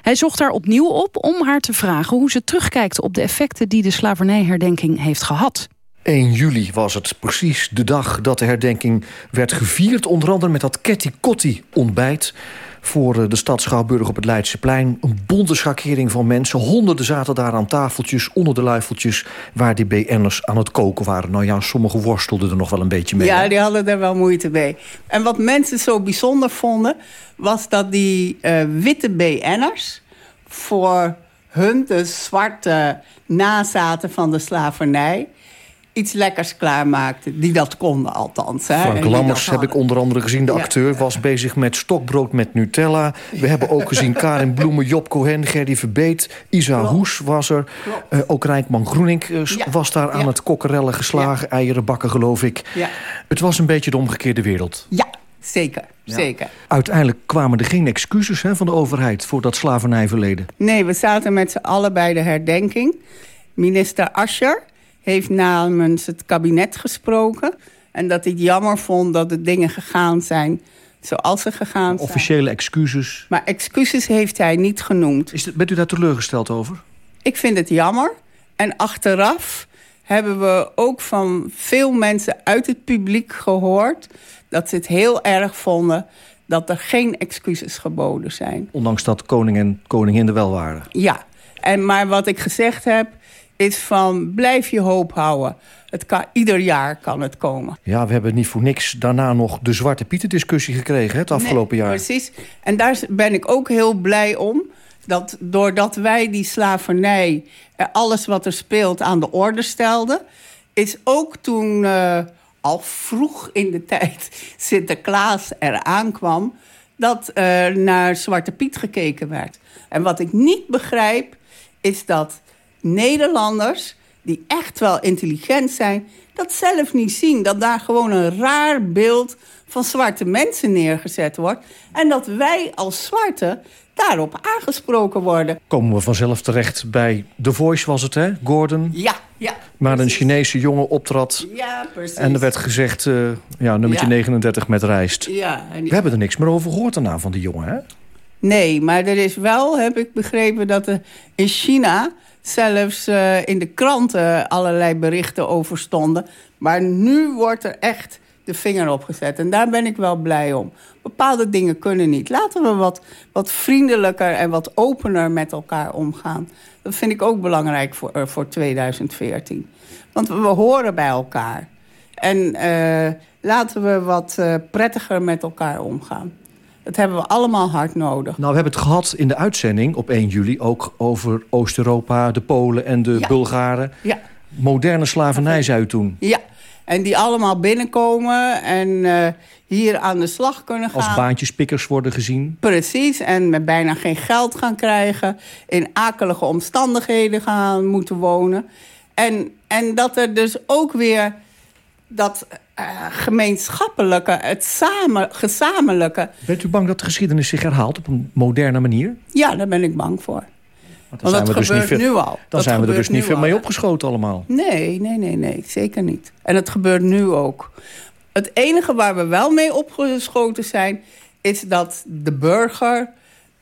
Speaker 3: Hij zocht haar opnieuw op om haar te vragen hoe ze terugkijkt op de effecten die de slavernijherdenking heeft gehad.
Speaker 19: 1 juli was het precies de dag dat de herdenking werd gevierd. Onder andere met dat Ketty Kotti ontbijt voor de stad Schouwburg op het Leidseplein. Een bonte schakering van mensen. Honderden zaten daar aan tafeltjes, onder de luifeltjes... waar die BN'ers aan het koken waren. Nou ja, sommigen worstelden er nog wel een beetje mee.
Speaker 20: Ja,
Speaker 19: hè?
Speaker 20: die hadden er wel moeite mee. En wat mensen zo bijzonder vonden... was dat die uh, witte BN'ers voor hun, de zwarte nazaten van de slavernij iets lekkers klaarmaakten. Die dat konden althans. Hè,
Speaker 19: Frank Lammers heb ik onder andere gezien. De acteur ja. was bezig met stokbrood met Nutella. We hebben ook gezien Karin Bloemen, Job Cohen, Gerdy Verbeet. Isa Klopt. Hoes was er. Uh, ook Rijkman Groening uh, ja. was daar aan ja. het kokkerellen geslagen. Eieren bakken, geloof ik. Het was een beetje de omgekeerde wereld.
Speaker 20: Ja, zeker. Zeker.
Speaker 19: Uiteindelijk kwamen er geen excuses hè, van de overheid... voor dat slavernijverleden.
Speaker 20: Nee, we zaten met z'n allen bij de herdenking. Minister Ascher heeft namens het kabinet gesproken. En dat hij het jammer vond dat de dingen gegaan zijn zoals ze gegaan zijn.
Speaker 19: Officiële excuses.
Speaker 20: Maar excuses heeft hij niet genoemd.
Speaker 19: Is het, bent u daar teleurgesteld over?
Speaker 20: Ik vind het jammer. En achteraf hebben we ook van veel mensen uit het publiek gehoord... dat ze het heel erg vonden dat er geen excuses geboden zijn.
Speaker 19: Ondanks dat koning en koningin er wel waren.
Speaker 20: Ja, en, maar wat ik gezegd heb is van blijf je hoop houden. Het kan, ieder jaar kan het komen.
Speaker 19: Ja, we hebben niet voor niks daarna nog de Zwarte Pieten discussie gekregen... het afgelopen
Speaker 20: nee,
Speaker 19: jaar.
Speaker 20: Precies. En daar ben ik ook heel blij om. Dat doordat wij die slavernij, alles wat er speelt, aan de orde stelden... is ook toen uh, al vroeg in de tijd Sinterklaas eraan kwam... dat uh, naar Zwarte Piet gekeken werd. En wat ik niet begrijp, is dat Nederlanders die echt wel intelligent zijn... dat zelf niet zien. Dat daar gewoon een raar beeld van zwarte mensen neergezet wordt. En dat wij als zwarte daarop aangesproken worden.
Speaker 19: Komen we vanzelf terecht bij The Voice was het, hè? Gordon?
Speaker 20: Ja, ja.
Speaker 19: Maar een Chinese jongen optrad.
Speaker 20: Ja, precies.
Speaker 19: En er werd gezegd, uh, ja, nummertje ja. 39 met rijst.
Speaker 20: Ja, en...
Speaker 19: We hebben er niks meer over gehoord daarna van die jongen, hè?
Speaker 20: Nee, maar er is wel, heb ik begrepen, dat er in China zelfs uh, in de kranten allerlei berichten over stonden. Maar nu wordt er echt de vinger op gezet. En daar ben ik wel blij om. Bepaalde dingen kunnen niet. Laten we wat, wat vriendelijker en wat opener met elkaar omgaan. Dat vind ik ook belangrijk voor, uh, voor 2014. Want we, horen bij elkaar. En uh, laten we wat prettiger met elkaar omgaan. Dat hebben we allemaal hard nodig.
Speaker 19: Nou, we hebben het gehad in de uitzending op 1 juli... ook over Oost-Europa, de Polen en de
Speaker 20: ja.
Speaker 19: Bulgaren.
Speaker 20: Ja.
Speaker 19: Moderne slavernij, zei u toen.
Speaker 20: Ja, en die allemaal binnenkomen en uh, hier aan de slag kunnen gaan.
Speaker 19: Als baantjespikkers worden gezien.
Speaker 20: Precies, en met bijna geen geld gaan krijgen. In akelige omstandigheden gaan moeten wonen. En, en dat er dus ook weer dat eh, gemeenschappelijke, het samen, gezamenlijke.
Speaker 19: Bent u bang dat de geschiedenis zich herhaalt op een moderne manier?
Speaker 20: Ja, daar ben ik bang voor.
Speaker 19: Want
Speaker 20: Want dat
Speaker 19: we dus
Speaker 20: gebeurt
Speaker 19: niet veel,
Speaker 20: nu al.
Speaker 19: Dan
Speaker 20: Dat
Speaker 19: zijn we er dus niet veel
Speaker 20: al,
Speaker 19: mee opgeschoten allemaal.
Speaker 20: Nee, nee, nee, nee, zeker niet. En het gebeurt nu ook. Het enige waar we wel mee opgeschoten zijn... is dat de burger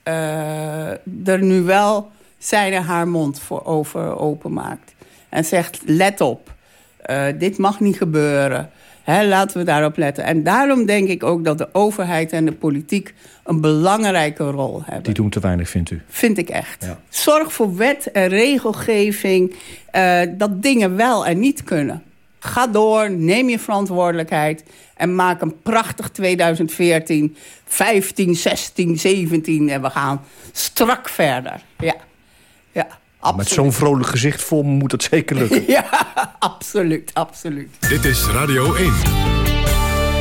Speaker 20: eh, er nu wel zijn en haar mond voor over openmaakt. En zegt, let op, eh, dit mag niet gebeuren. Laten we daarop letten. En daarom denk ik ook dat de overheid en de politiek... een belangrijke rol hebben.
Speaker 19: Die doen te weinig, vindt u?
Speaker 20: Vind ik echt. Zorg voor wet en regelgeving eh, dat dingen wel en niet kunnen. Ga door, neem je verantwoordelijkheid... en maak een prachtig 2014, 15, 16, 17... en we gaan strak verder. Ja, ja
Speaker 19: Met zo'n vrolijk gezicht voor me moet dat zeker lukken.
Speaker 20: ja absoluut, absoluut.
Speaker 1: Dit is Radio 1.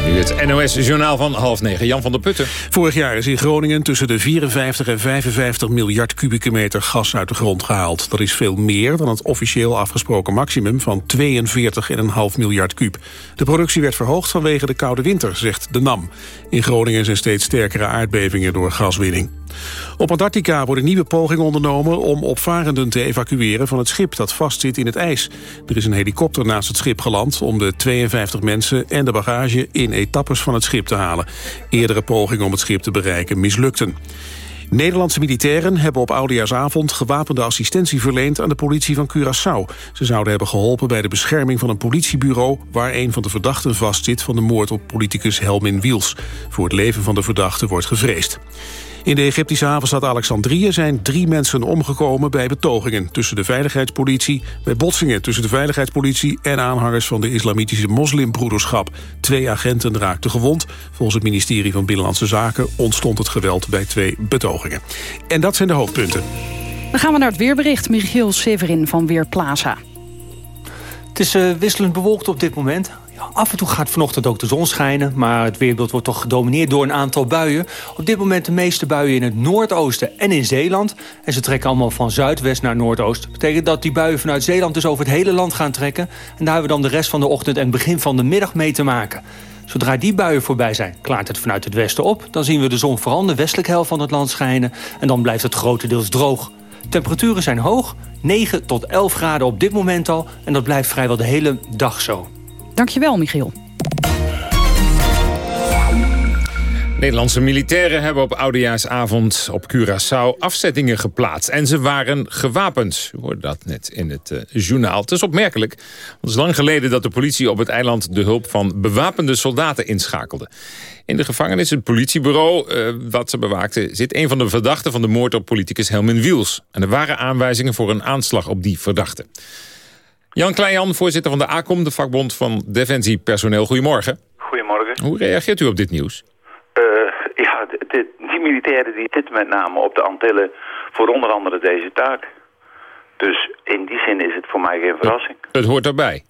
Speaker 2: Nu het NOS-journaal van half negen. Jan van der Putten.
Speaker 4: Vorig jaar is in Groningen tussen de 54 en 55 miljard kubieke meter gas uit de grond gehaald. Dat is veel meer dan het officieel afgesproken maximum van 42,5 miljard kuub. De productie werd verhoogd vanwege de koude winter, zegt de NAM. In Groningen zijn steeds sterkere aardbevingen door gaswinning. Op Antarctica worden nieuwe pogingen ondernomen om opvarenden te evacueren van het schip dat vastzit in het ijs. Er is een helikopter naast het schip geland om de 52 mensen en de bagage in etappes van het schip te halen. Eerdere pogingen om het schip te bereiken mislukten. Nederlandse militairen hebben op Oudejaarsavond gewapende assistentie verleend aan de politie van Curaçao. Ze zouden hebben geholpen bij de bescherming van een politiebureau waar een van de verdachten vastzit van de moord op politicus Helmin Wiels. Voor het leven van de verdachte wordt gevreesd. In de Egyptische havenstad Alexandrië zijn drie mensen omgekomen bij betogingen tussen de veiligheidspolitie, bij botsingen tussen de veiligheidspolitie en aanhangers van de islamitische moslimbroederschap. Twee agenten raakten gewond. Volgens het ministerie van Binnenlandse Zaken ontstond het geweld bij twee betogingen. En dat zijn de hoofdpunten.
Speaker 3: Dan gaan we naar het weerbericht. Michiel Severin van Weerplaza.
Speaker 21: Het is eh, wisselend bewolkt op dit moment. Af en toe gaat vanochtend ook de zon schijnen... maar het weerbeeld wordt toch gedomineerd door een aantal buien. Op dit moment de meeste buien in het noordoosten en in Zeeland. En ze trekken allemaal van zuidwest naar noordoost. Dat betekent dat die buien vanuit Zeeland dus over het hele land gaan trekken. En daar hebben we dan de rest van de ochtend en begin van de middag mee te maken. Zodra die buien voorbij zijn, klaart het vanuit het westen op. Dan zien we de zon vooral de westelijke helft van het land schijnen. En dan blijft het grotendeels droog. Temperaturen zijn hoog, 9 tot 11 graden op dit moment al. En dat blijft vrijwel de hele dag zo.
Speaker 3: Dankjewel, Michiel.
Speaker 2: Nederlandse militairen hebben op Oudejaarsavond op Curaçao afzettingen geplaatst. En ze waren gewapend. U hoorde dat net in het eh, journaal. Het is opmerkelijk, want het is lang geleden dat de politie op het eiland de hulp van bewapende soldaten inschakelde. In de gevangenis, het politiebureau eh, wat ze bewaakte, zit een van de verdachten van de moord op politicus Helmin Wiels. En er waren aanwijzingen voor een aanslag op die verdachte. Jan Kleijan, voorzitter van de ACOM, de vakbond van Defensie Personeel. Goedemorgen.
Speaker 22: Goedemorgen.
Speaker 2: Hoe reageert u op dit nieuws?
Speaker 22: Eh, ja, dit- die militairen die zitten met name op de Antillen voor onder andere deze taak. Dus in die zin is het voor mij geen verrassing.
Speaker 2: Het hoort erbij.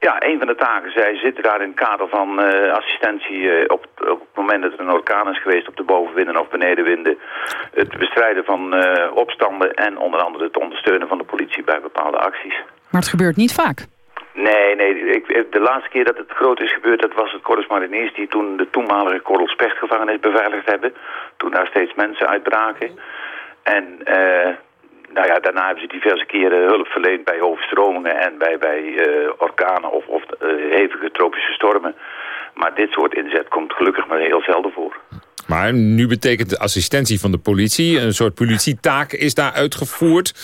Speaker 22: Ja, een van de taken, zij zitten daar in het kader van eh, assistentie eh, op, op het moment dat er een orkaan is geweest op de bovenwinden of benedenwinden. Het bestrijden van opstanden en onder andere het ondersteunen van de politie bij bepaalde acties.
Speaker 3: Maar het gebeurt niet vaak.
Speaker 22: Nee, nee. Ik, de laatste keer dat het groot is gebeurd, dat was het Corps Mariniers die toen de toenmalige Korrelspechtgevangenis beveiligd hebben. Toen daar steeds mensen uitbraken. En eh, nou ja, daarna hebben ze diverse keren hulp verleend bij overstromingen en bij, bij eh, orkanen of, of eh, hevige tropische stormen. Maar dit soort inzet komt gelukkig maar heel zelden voor.
Speaker 2: Maar nu betekent de assistentie van de politie... een soort politietaak is daar uitgevoerd.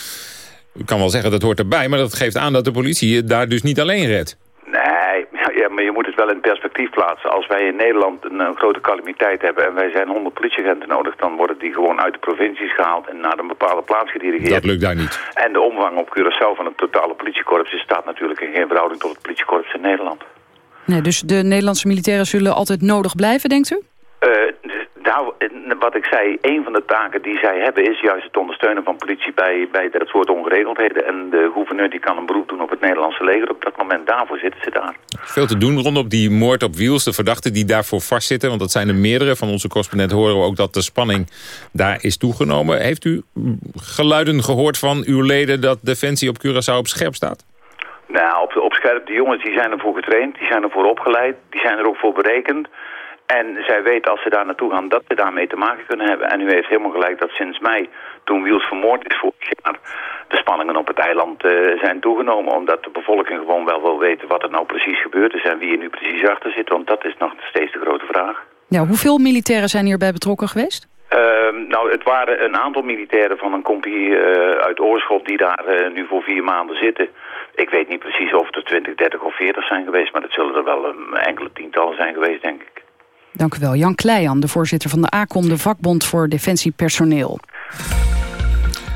Speaker 2: Ik kan wel zeggen dat hoort erbij... maar dat geeft aan dat de politie het daar dus niet alleen redt.
Speaker 22: Nee, ja, maar je moet het wel in perspectief plaatsen. Als wij in Nederland een, een grote calamiteit hebben en wij zijn 100 politieagenten nodig, dan worden die gewoon uit de provincies gehaald en naar een bepaalde plaats gedirigeerd.
Speaker 2: Dat lukt daar niet.
Speaker 22: En de omvang op Curaçao van het totale politiekorps is- staat natuurlijk in geen verhouding tot het politiekorps in Nederland.
Speaker 3: Nee, dus de Nederlandse militairen zullen altijd nodig blijven, denkt u?
Speaker 22: Eh, nou, wat ik zei, een van de taken die zij hebben is juist het ondersteunen van politie bij, bij dat soort ongeregeldheden. En de gouverneur die kan een beroep doen op het Nederlandse leger. Op dat moment daarvoor zitten ze daar.
Speaker 2: Veel te doen rondom die moord op Wiels, de verdachten die daarvoor vastzitten. Want dat zijn er meerdere. Van onze correspondent horen we ook dat de spanning daar is toegenomen. Heeft u geluiden gehoord van uw leden dat Defensie op Curaçao op scherp staat?
Speaker 22: Nou, op, op scherp, de jongens die zijn ervoor getraind, die zijn ervoor opgeleid, die zijn er ook voor berekend. En zij weten als ze daar naartoe gaan dat ze daarmee te maken kunnen hebben. En u heeft helemaal gelijk dat sinds mei, toen Wiels vermoord is vorig jaar, de spanningen op het eiland eh, zijn toegenomen. Omdat de bevolking gewoon wel wil weten wat er nou precies gebeurd is en wie er nu precies achter zit. Want dat is nog steeds de grote vraag.
Speaker 3: Ja, hoeveel militairen zijn hierbij betrokken geweest?
Speaker 22: Ehm, nou, het waren een aantal militairen van een compagnie eh, uit Oorschot die daar eh, nu voor vier maanden zitten. Ik weet niet precies of het er 20, 30 of 40 zijn geweest, maar dat zullen er wel een enkele tientallen zijn geweest, denk ik.
Speaker 3: Dank u wel. Jan Kleijan, de voorzitter van de ACOM, de vakbond voor defensiepersoneel.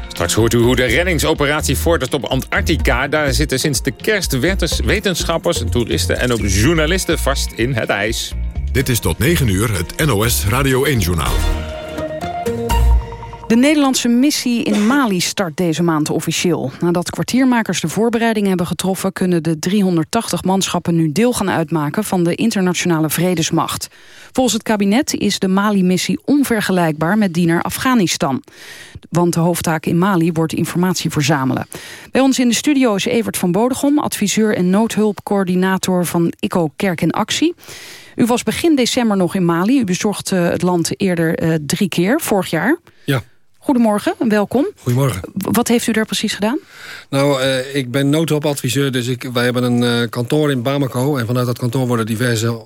Speaker 2: Straks hoort u hoe de reddingsoperatie vordert op Antarctica. Daar zitten sinds de kerst wetenschappers, toeristen en ook journalisten vast in het ijs.
Speaker 1: Dit is tot 9 uur het NOS Radio 1-journaal.
Speaker 3: De Nederlandse missie in Mali start deze maand officieel. Nadat kwartiermakers de voorbereidingen hebben getroffen... kunnen de 380 manschappen nu deel gaan uitmaken... van de internationale vredesmacht. Volgens het kabinet is de Mali-missie onvergelijkbaar... met die naar Afghanistan. Want de hoofdtaak in Mali wordt informatie verzamelen. Bij ons in de studio is Evert van Bodegom... adviseur en noodhulpcoördinator van ICO Kerk in Actie. U was begin december nog in Mali. U bezocht het land eerder eh, drie keer, vorig jaar. Goedemorgen en welkom.
Speaker 23: Goedemorgen.
Speaker 3: Wat heeft u daar precies gedaan?
Speaker 23: Nou, eh, ik ben noodhulpadviseur, dus ik, wij hebben een eh, kantoor in Bamako. En vanuit dat kantoor worden diverse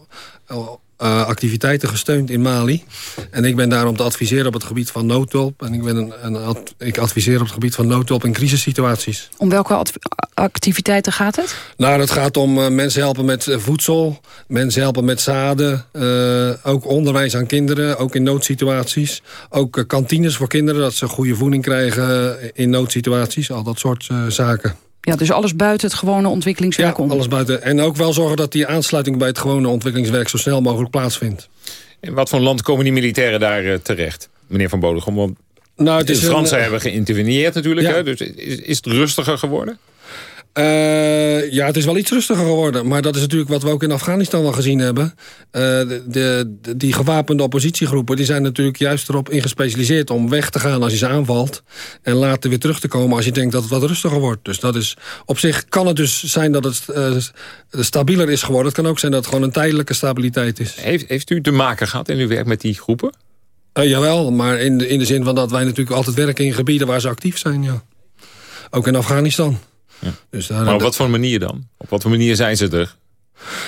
Speaker 23: eh, activiteiten gesteund in Mali. En ik ben daar om te adviseren op het gebied van noodhulp. En ik, ben een, een ad- ik adviseer op het gebied van noodhulp in crisissituaties.
Speaker 3: Om welke activiteiten gaat het?
Speaker 23: Nou, dat gaat om eh, mensen helpen met eh, voedsel, mensen helpen met zaden, ook onderwijs aan kinderen, ook in noodsituaties. Ook kantines voor kinderen, dat ze goede voeding krijgen in noodsituaties, al dat soort zaken.
Speaker 3: Ja, dus alles buiten het gewone ontwikkelingswerk om.
Speaker 23: Alles buiten. En ook wel zorgen dat die aansluiting bij het gewone ontwikkelingswerk zo snel mogelijk plaatsvindt.
Speaker 2: In wat voor land komen die militairen daar eh, terecht, meneer Van Bodegom? Want
Speaker 23: Nou, het
Speaker 2: de
Speaker 23: een,
Speaker 2: Fransen
Speaker 23: eh,
Speaker 2: hebben geïnterveneerd natuurlijk.
Speaker 23: Ja.
Speaker 2: Hè? Dus is, is het rustiger geworden?
Speaker 23: Eh, ja, het is wel iets rustiger geworden. Maar dat is natuurlijk wat we ook in Afghanistan wel gezien hebben. Eh, de, die gewapende oppositiegroepen die zijn natuurlijk juist erop ingespecialiseerd... om weg te gaan als je ze aanvalt. En later weer terug te komen als je denkt dat het wat rustiger wordt. Dus dat is, op zich kan het dus zijn dat het eh, stabieler is geworden. Het kan ook zijn dat het gewoon een tijdelijke stabiliteit is.
Speaker 2: Heeft, heeft u te maken gehad in uw werk met die groepen?
Speaker 23: Jawel, maar in de, in de zin van dat wij natuurlijk altijd werken in gebieden waar ze actief zijn, ja. Ook in Afghanistan. Dus daar,
Speaker 2: Maar op wat voor manier dan? Op wat voor manier zijn ze er?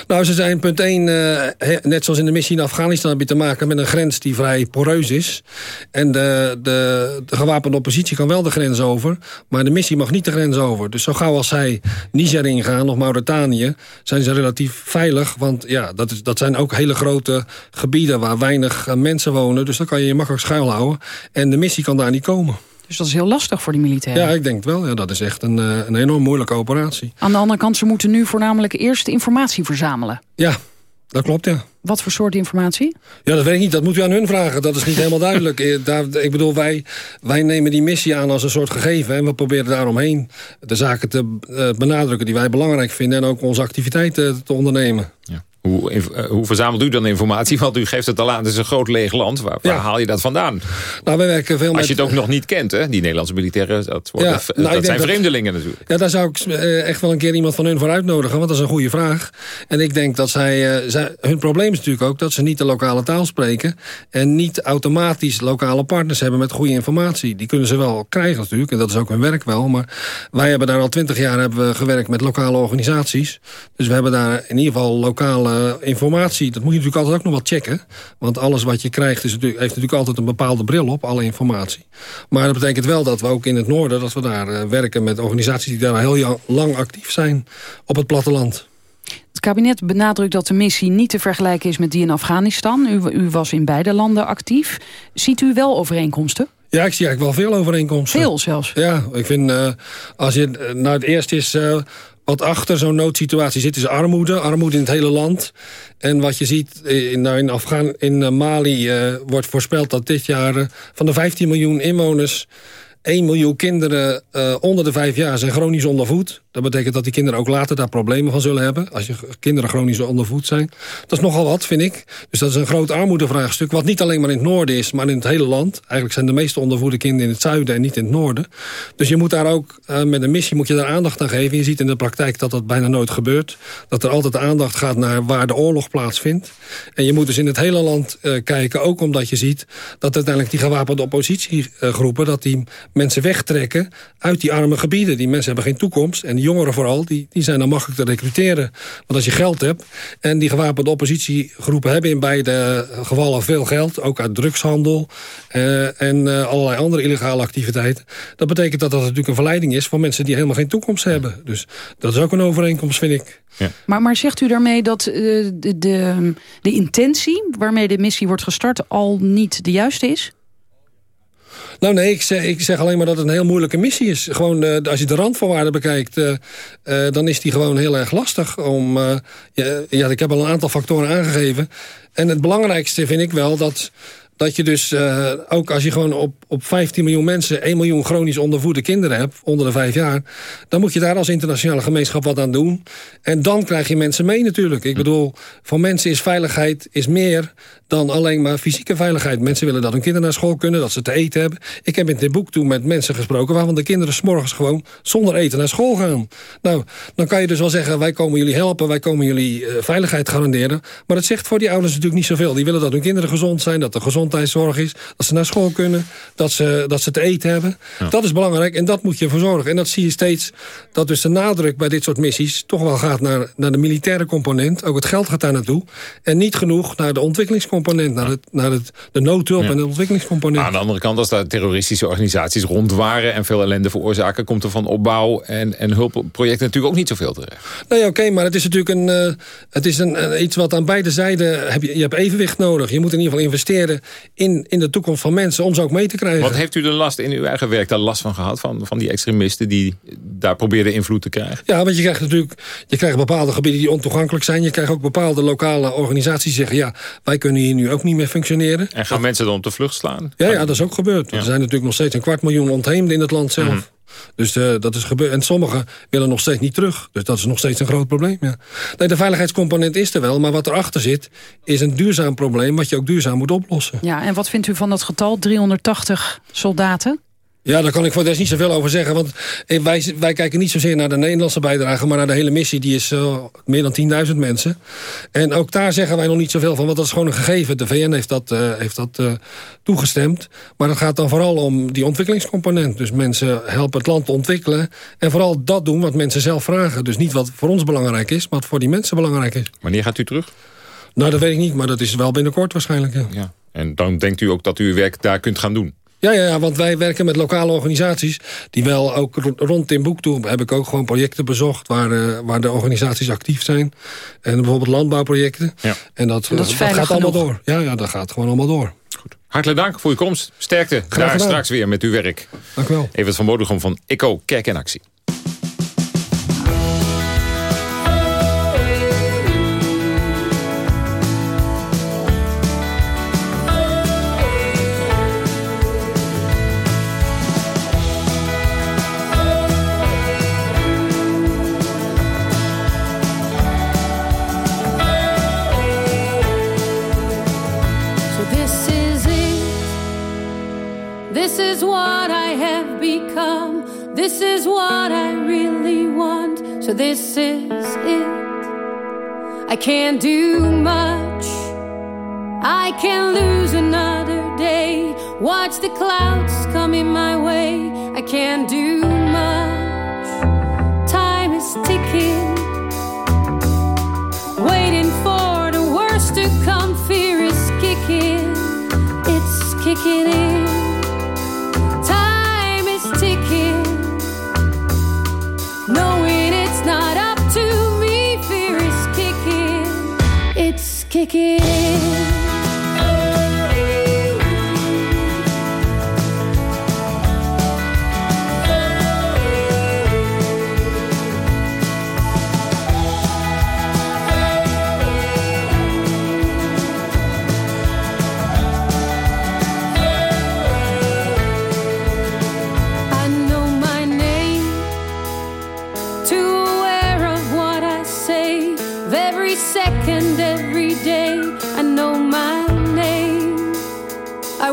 Speaker 23: Nou, ze zijn punt 1, net zoals in de missie in Afghanistan... heb je te maken met een grens die vrij poreus is. En de, de, de gewapende oppositie kan wel de grens over... maar de missie mag niet de grens over. Dus zo gauw als zij Niger ingaan of Mauritanië... zijn ze relatief veilig, want ja, dat, is, dat zijn ook hele grote gebieden... waar weinig eh, mensen wonen, dus dan kan je je makkelijk schuilhouden. En de missie kan daar niet komen.
Speaker 3: Dus dat is heel lastig voor die militairen.
Speaker 23: Ja, ik denk het wel. Ja, dat is echt een, eh, een enorm moeilijke operatie.
Speaker 3: Aan de andere kant, ze moeten nu voornamelijk eerst informatie verzamelen.
Speaker 23: Ja, dat klopt, ja.
Speaker 3: Wat voor soort informatie?
Speaker 23: Ja, dat weet ik niet. Dat moet u aan hun vragen. Dat is niet helemaal duidelijk. Eh, Daar, ik bedoel, wij, wij nemen die missie aan als een soort gegeven... en we proberen daaromheen de zaken te eh, benadrukken... die wij belangrijk vinden... en ook onze activiteiten te ondernemen.
Speaker 2: Hoe, eh, hoe verzamelt u dan informatie? Want u geeft het al aan, het is een groot leeg land. Waar, waar haal je dat vandaan?
Speaker 23: Nou, wij werken veel
Speaker 2: Als
Speaker 23: met...
Speaker 2: je het ook nog niet kent, hè? die Nederlandse militairen, dat, worden,
Speaker 23: Ja, nou,
Speaker 2: dat
Speaker 23: denk
Speaker 2: zijn
Speaker 23: dat-
Speaker 2: vreemdelingen natuurlijk.
Speaker 23: Ja, daar zou ik eh, echt wel een keer iemand van hun voor uitnodigen. Want dat is een goede vraag. En ik denk dat zij, eh, zij... Hun probleem is natuurlijk ook dat ze niet de lokale taal spreken. En niet automatisch lokale partners hebben met goede informatie. Die kunnen ze wel krijgen natuurlijk. En dat is ook hun werk wel. Maar wij hebben daar al twintig jaar hebben we gewerkt met lokale organisaties. Dus we hebben daar in ieder geval lokale informatie. Dat moet je natuurlijk altijd ook nog wat checken. Want alles wat je krijgt is natuurlijk, heeft natuurlijk altijd een bepaalde bril op. Alle informatie. Maar dat betekent wel dat we ook in het noorden... dat we daar eh, werken met organisaties die daar heel lang actief zijn op het platteland.
Speaker 3: Het kabinet benadrukt dat de missie niet te vergelijken is met die in Afghanistan. U, u was in beide landen actief. Ziet u wel overeenkomsten?
Speaker 23: Ja, ik zie eigenlijk wel veel overeenkomsten.
Speaker 3: Veel zelfs?
Speaker 23: Ja, ik vind eh, als je... eh, Nou, het eerste is... eh, wat achter zo'n noodsituatie zit, is armoede. Armoede in het hele land. En wat je ziet, in, nou, in, in eh, Mali eh, wordt voorspeld dat dit jaar... eh, van de 15 miljoen inwoners... 1 miljoen kinderen onder de 5 jaar zijn chronisch ondervoed. Dat betekent dat die kinderen ook later daar problemen van zullen hebben. Als je kinderen chronisch ondervoed zijn. Dat is nogal wat, vind ik. Dus dat is een groot armoedevraagstuk. Wat niet alleen maar in het noorden is, maar in het hele land. Eigenlijk zijn de meeste ondervoede kinderen in het zuiden en niet in het noorden. Dus je moet daar ook, eh, met een missie moet je daar aandacht aan geven. Je ziet in de praktijk dat dat bijna nooit gebeurt. Dat er altijd aandacht gaat naar waar de oorlog plaatsvindt. En je moet dus in het hele land eh, kijken, ook omdat je ziet... dat uiteindelijk die gewapende oppositiegroepen... dat die mensen wegtrekken uit die arme gebieden. Die mensen hebben geen toekomst. En die jongeren vooral, die, die zijn dan makkelijk te recruteren. Want als je geld hebt... en die gewapende oppositiegroepen hebben in beide gevallen veel geld... ook uit drugshandel eh, en eh, allerlei andere illegale activiteiten... dat betekent dat dat natuurlijk een verleiding is... voor mensen die helemaal geen toekomst hebben. Dus dat is ook een overeenkomst, vind ik.
Speaker 3: Maar, maar zegt u daarmee dat eh, de, de, de intentie waarmee de missie wordt gestart al niet de juiste is?
Speaker 23: Nou nee, ik zeg, ik zeg alleen maar dat het een heel moeilijke missie is. Gewoon, eh, als je de randvoorwaarden bekijkt, eh, eh, dan is die gewoon heel erg lastig. Om, ja, ik heb al een aantal factoren aangegeven. En het belangrijkste vind ik wel dat, dat je dus, eh, ook als je gewoon op, op 15 miljoen mensen... 1 miljoen chronisch ondervoede kinderen hebt, onder de vijf jaar... dan moet je daar als internationale gemeenschap wat aan doen. En dan krijg je mensen mee natuurlijk. Ik bedoel, voor mensen is veiligheid is meer dan alleen maar fysieke veiligheid. Mensen willen dat hun kinderen naar school kunnen, dat ze te eten hebben. Ik heb in dit boek toen met mensen gesproken... waarvan de kinderen s'morgens gewoon zonder eten naar school gaan. Nou, dan kan je dus wel zeggen... wij komen jullie helpen, wij komen jullie eh, veiligheid garanderen. Maar dat zegt voor die ouders natuurlijk niet zoveel. Die willen dat hun kinderen gezond zijn, dat er gezondheidszorg is... dat ze naar school kunnen, dat ze, dat ze te eten hebben. Dat is belangrijk en dat moet je ervoor zorgen. En dat zie je steeds, dat dus de nadruk bij dit soort missies... toch wel gaat naar, naar de militaire component. Ook het geld gaat daar naartoe. En niet genoeg naar de ontwikkelingscomponent... naar, het, naar het, de noodhulp
Speaker 2: Ja.
Speaker 23: en de ontwikkelingscomponent.
Speaker 2: Maar aan de andere kant, als daar terroristische organisaties rond waren... en veel ellende veroorzaken, komt er van opbouw en, en hulpprojecten natuurlijk ook niet zoveel terecht.
Speaker 23: Nee, oké, maar het is natuurlijk een, eh, het is een, een- iets wat aan beide zijden... Heb je, je hebt evenwicht nodig. Je moet in ieder geval investeren in, in de toekomst van mensen... om ze ook mee te krijgen.
Speaker 2: Wat heeft u er last in uw eigen werk daar last van gehad? Van, van die extremisten die daar probeerden invloed te krijgen?
Speaker 23: Ja, want je krijgt natuurlijk je krijgt bepaalde gebieden die ontoegankelijk zijn. Je krijgt ook bepaalde lokale organisaties die zeggen... ja, wij kunnen hier nu ook niet meer functioneren.
Speaker 2: En gaan mensen dan op de vlucht slaan?
Speaker 23: Ja, ja, dat is ook gebeurd. Er zijn natuurlijk nog steeds een kwart miljoen ontheemden in het land zelf.
Speaker 2: Mhm.
Speaker 23: Dus eh, dat is gebeurd. En sommigen willen nog steeds niet terug. Dus dat is nog steeds een groot probleem. Ja. Nee, de veiligheidscomponent is er wel. Maar wat erachter zit, is een duurzaam probleem... wat je ook duurzaam moet oplossen.
Speaker 3: Ja, en wat vindt u van dat getal 380 soldaten?
Speaker 23: Ja, daar kan ik voor de rest niet zoveel over zeggen. Want eh, wij, wij kijken niet zozeer naar de Nederlandse bijdrage... maar naar de hele missie, die is eh, meer dan 10.000 mensen. En ook daar zeggen wij nog niet zoveel van, want dat is gewoon een gegeven. De VN heeft dat, eh, heeft dat toegestemd. Maar het gaat dan vooral om die ontwikkelingscomponent. Dus mensen helpen het land te ontwikkelen. En vooral dat doen wat mensen zelf vragen. Dus niet wat voor ons belangrijk is, maar wat voor die mensen belangrijk is.
Speaker 2: Wanneer gaat u terug?
Speaker 23: Nou, dat weet ik niet, maar dat is wel binnenkort waarschijnlijk. Ja.
Speaker 2: Ja. En dan denkt u ook dat u uw werk daar kunt gaan doen?
Speaker 23: Ja, ja, ja, want wij werken met lokale organisaties... die wel ook ro- rond Timbuktu heb ik ook gewoon projecten bezocht... waar, eh, waar de organisaties actief zijn. En bijvoorbeeld landbouwprojecten.
Speaker 2: Ja.
Speaker 23: En dat,
Speaker 3: En dat
Speaker 23: eh, gaat allemaal door. Ja, ja, dat gaat gewoon allemaal door.
Speaker 2: Hartelijk dank voor uw komst. Sterkte daar
Speaker 23: gedaan.
Speaker 2: straks weer met uw werk.
Speaker 23: Dank u wel.
Speaker 2: Evert van Bodegom van Eco Kerk en Actie.
Speaker 24: I can't do much. I can lose another day. Watch the clouds coming my way. I can't do much. Time is ticking waiting for the worst to come. Fear is kicking, it's kicking in. It's kicking in.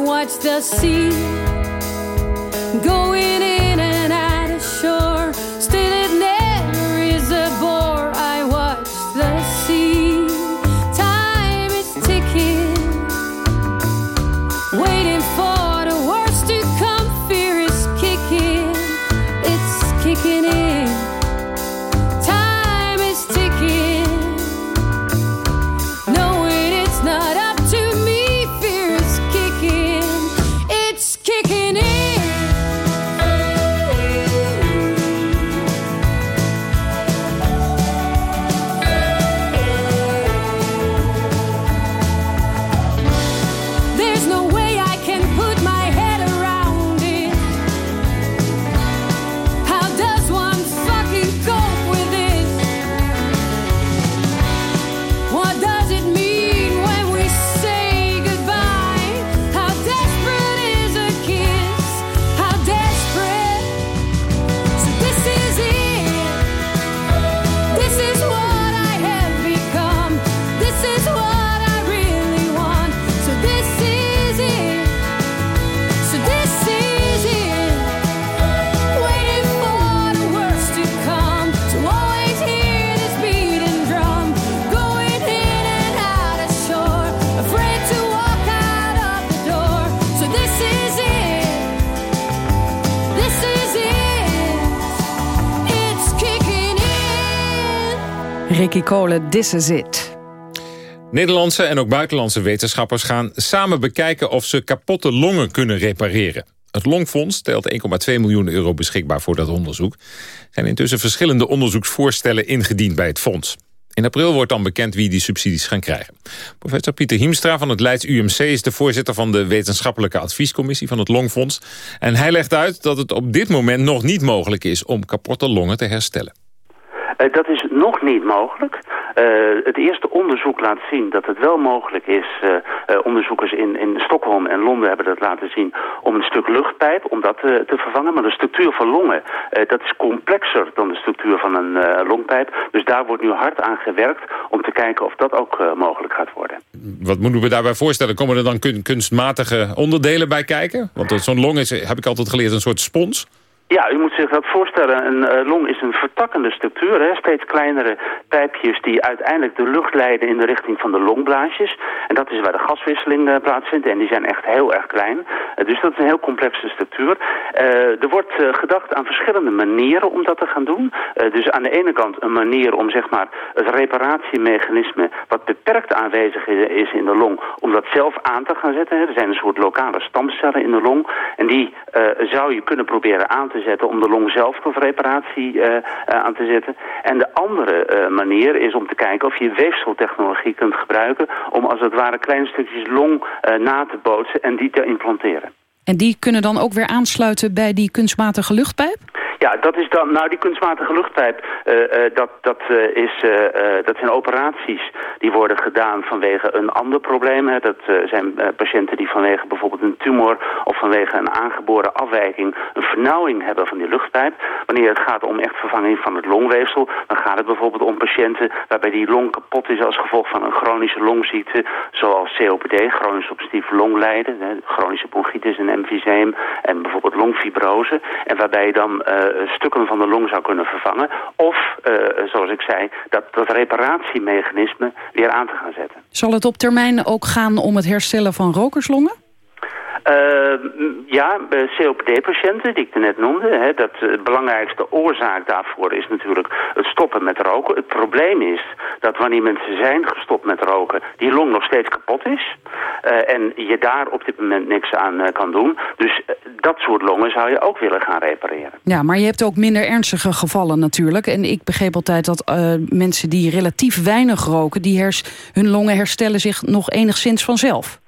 Speaker 24: Watch the sea going in This Is It.
Speaker 2: Nederlandse en ook buitenlandse wetenschappers gaan samen bekijken of ze kapotte longen kunnen repareren. Het Longfonds stelt 1,2 miljoen euro beschikbaar voor dat onderzoek. Er zijn intussen verschillende onderzoeksvoorstellen ingediend bij het fonds. In april wordt dan bekend wie die subsidies gaan krijgen. Professor Pieter Hiemstra van het Leids UMC is de voorzitter van de wetenschappelijke adviescommissie van het Longfonds. En hij legt uit dat het op dit moment nog niet mogelijk is om kapotte longen te herstellen.
Speaker 25: Eh, dat is nog niet mogelijk. Eh, het eerste onderzoek laat zien dat het wel mogelijk is. eh, onderzoekers in, in Stockholm en Londen hebben dat laten zien om een stuk luchtpijp om dat te vervangen. Maar de structuur van longen, dat is complexer dan de structuur van een longpijp. Dus daar wordt nu hard aan gewerkt om te kijken of dat ook mogelijk gaat worden.
Speaker 2: Wat moeten we daarbij voorstellen? Komen er dan kun- kunstmatige onderdelen bij kijken? Want zo'n long is, heb ik altijd geleerd, een soort spons.
Speaker 25: Ja, u moet zich dat voorstellen. Een eh, long is een vertakkende structuur. Hè? Steeds kleinere pijpjes die uiteindelijk de lucht leiden in de richting van de longblaasjes. En dat is waar de gaswisseling eh, plaatsvindt. En die zijn echt heel erg klein. Eh, dus dat is een heel complexe structuur. Er wordt gedacht aan verschillende manieren om dat te gaan doen. Dus aan de ene kant een manier om zeg maar, het reparatiemechanisme... wat beperkt aanwezig is in de long, om dat zelf aan te gaan zetten. hè. Er zijn een soort lokale stamcellen in de long. En die zou je kunnen proberen aan te zetten om de long zelf tot reparatie eh, eh, aan te zetten. En de andere eh, manier is om te kijken of je weefseltechnologie kunt gebruiken... om als het ware kleine stukjes long na te bootsen en die te implanteren.
Speaker 3: En die kunnen dan ook weer aansluiten bij die kunstmatige luchtpijp?
Speaker 25: Ja, dat is dan, nou die kunstmatige luchtpijp, eh, eh, dat, dat, eh, is, dat zijn operaties die worden gedaan vanwege een ander probleem. Hè. Dat zijn patiënten die vanwege bijvoorbeeld een tumor of vanwege een aangeboren afwijking een vernauwing hebben van die luchtpijp. Wanneer het gaat om echt vervanging van het longweefsel, dan gaat het bijvoorbeeld om patiënten waarbij die long kapot is als gevolg van een chronische longziekte, zoals COPD, chronisch obstructief longlijden, hè, chronische bronchitis en emfyseem en bijvoorbeeld longfibrose. En waarbij dan stukken van de long zou kunnen vervangen. Of, eh, zoals ik zei, dat, dat reparatiemechanisme weer aan te gaan zetten.
Speaker 3: Zal het op termijn ook gaan om het herstellen van rokerslongen?
Speaker 25: Eh, m, ja, bij COPD-patiënten, die ik net noemde, hè, dat, eh, de belangrijkste oorzaak daarvoor is natuurlijk het stoppen met roken. Het probleem is dat wanneer mensen zijn gestopt met roken, die long nog steeds kapot is. Eh, en je daar op dit moment niks aan eh, kan doen. Dus eh, dat soort longen zou je ook willen gaan repareren.
Speaker 3: Ja, maar je hebt ook minder ernstige gevallen natuurlijk. En ik begreep altijd dat eh, mensen die relatief weinig roken... Die hun longen herstellen zich nog enigszins vanzelf.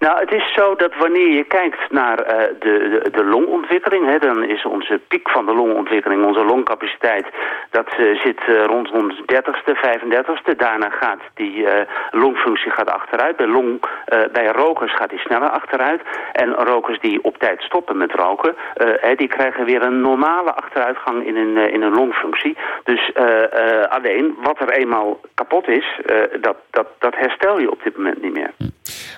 Speaker 25: Nou, het is zo dat wanneer je kijkt naar eh, de, de, longontwikkeling, hè, dan is onze piek van de longontwikkeling, onze longcapaciteit, dat eh, zit eh, rond ons 30ste, 35ste. Daarna gaat die longfunctie gaat achteruit. Bij, long, bij rokers gaat die sneller achteruit. En rokers die op tijd stoppen met roken, hè, die krijgen weer een normale achteruitgang in eh, in een longfunctie. Dus alleen, wat er eenmaal kapot is, dat, dat, dat herstel je op dit moment niet meer.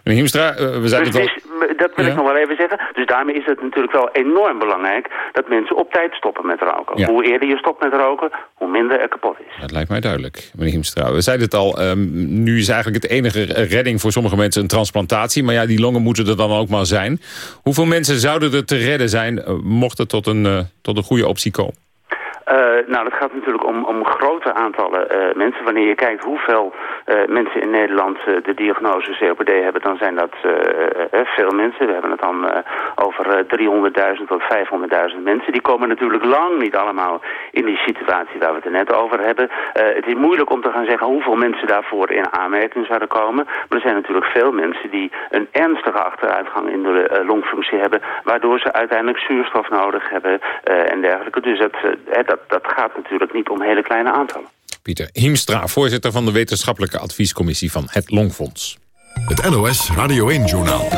Speaker 2: Meneer Hiemstra, eh, we
Speaker 25: Dus
Speaker 2: zeiden
Speaker 25: het
Speaker 2: het al...
Speaker 25: is, dat wil ik nog wel even zeggen. Dus daarmee is het natuurlijk wel enorm belangrijk dat mensen op tijd stoppen met roken.
Speaker 2: Ja.
Speaker 25: Hoe eerder je stopt met roken, hoe minder er kapot is.
Speaker 2: Dat lijkt mij duidelijk, meneer Hiemstra. We zeiden het al, ehm, nu is eigenlijk het enige redding voor sommige mensen een transplantatie. Maar ja, die longen moeten er dan ook maar zijn. Hoeveel mensen zouden er te redden zijn, eh, mocht het tot een, eh, tot een goede optie komen?
Speaker 25: Nou, dat gaat natuurlijk om, om grote aantallen eh, mensen. Wanneer je kijkt hoeveel eh, mensen in Nederland eh, de diagnose COPD hebben, dan zijn dat veel mensen. We hebben het dan over eh, 300.000 tot 500.000 mensen. Die komen natuurlijk lang niet allemaal in die situatie waar we het er net over hebben. Het is moeilijk om te gaan zeggen hoeveel mensen daarvoor in aanmerking zouden komen. Maar er zijn natuurlijk veel mensen die een ernstige achteruitgang in de longfunctie hebben, waardoor ze uiteindelijk zuurstof nodig hebben en dergelijke. Dus dat, dat gaat natuurlijk niet om hele kleine aantallen.
Speaker 2: Pieter Hiemstra, voorzitter van de wetenschappelijke adviescommissie van het Longfonds.
Speaker 1: Het NOS Radio 1-journaal.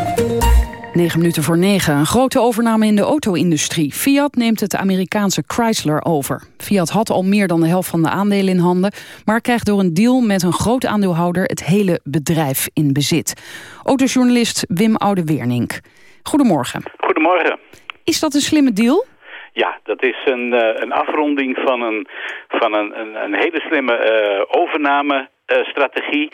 Speaker 3: 9 minuten voor 9. Een grote overname in de auto-industrie. Fiat neemt het Amerikaanse Chrysler over. Fiat had al meer dan de helft van de aandelen in handen... maar krijgt door een deal met een groot aandeelhouder... het hele bedrijf in bezit. Autojournalist Wim Oude-Wernink. Goedemorgen.
Speaker 26: Goedemorgen.
Speaker 3: Is dat een slimme deal?
Speaker 26: Ja, dat is een, eh, een afronding van een, van een, een, hele slimme eh overname-strategie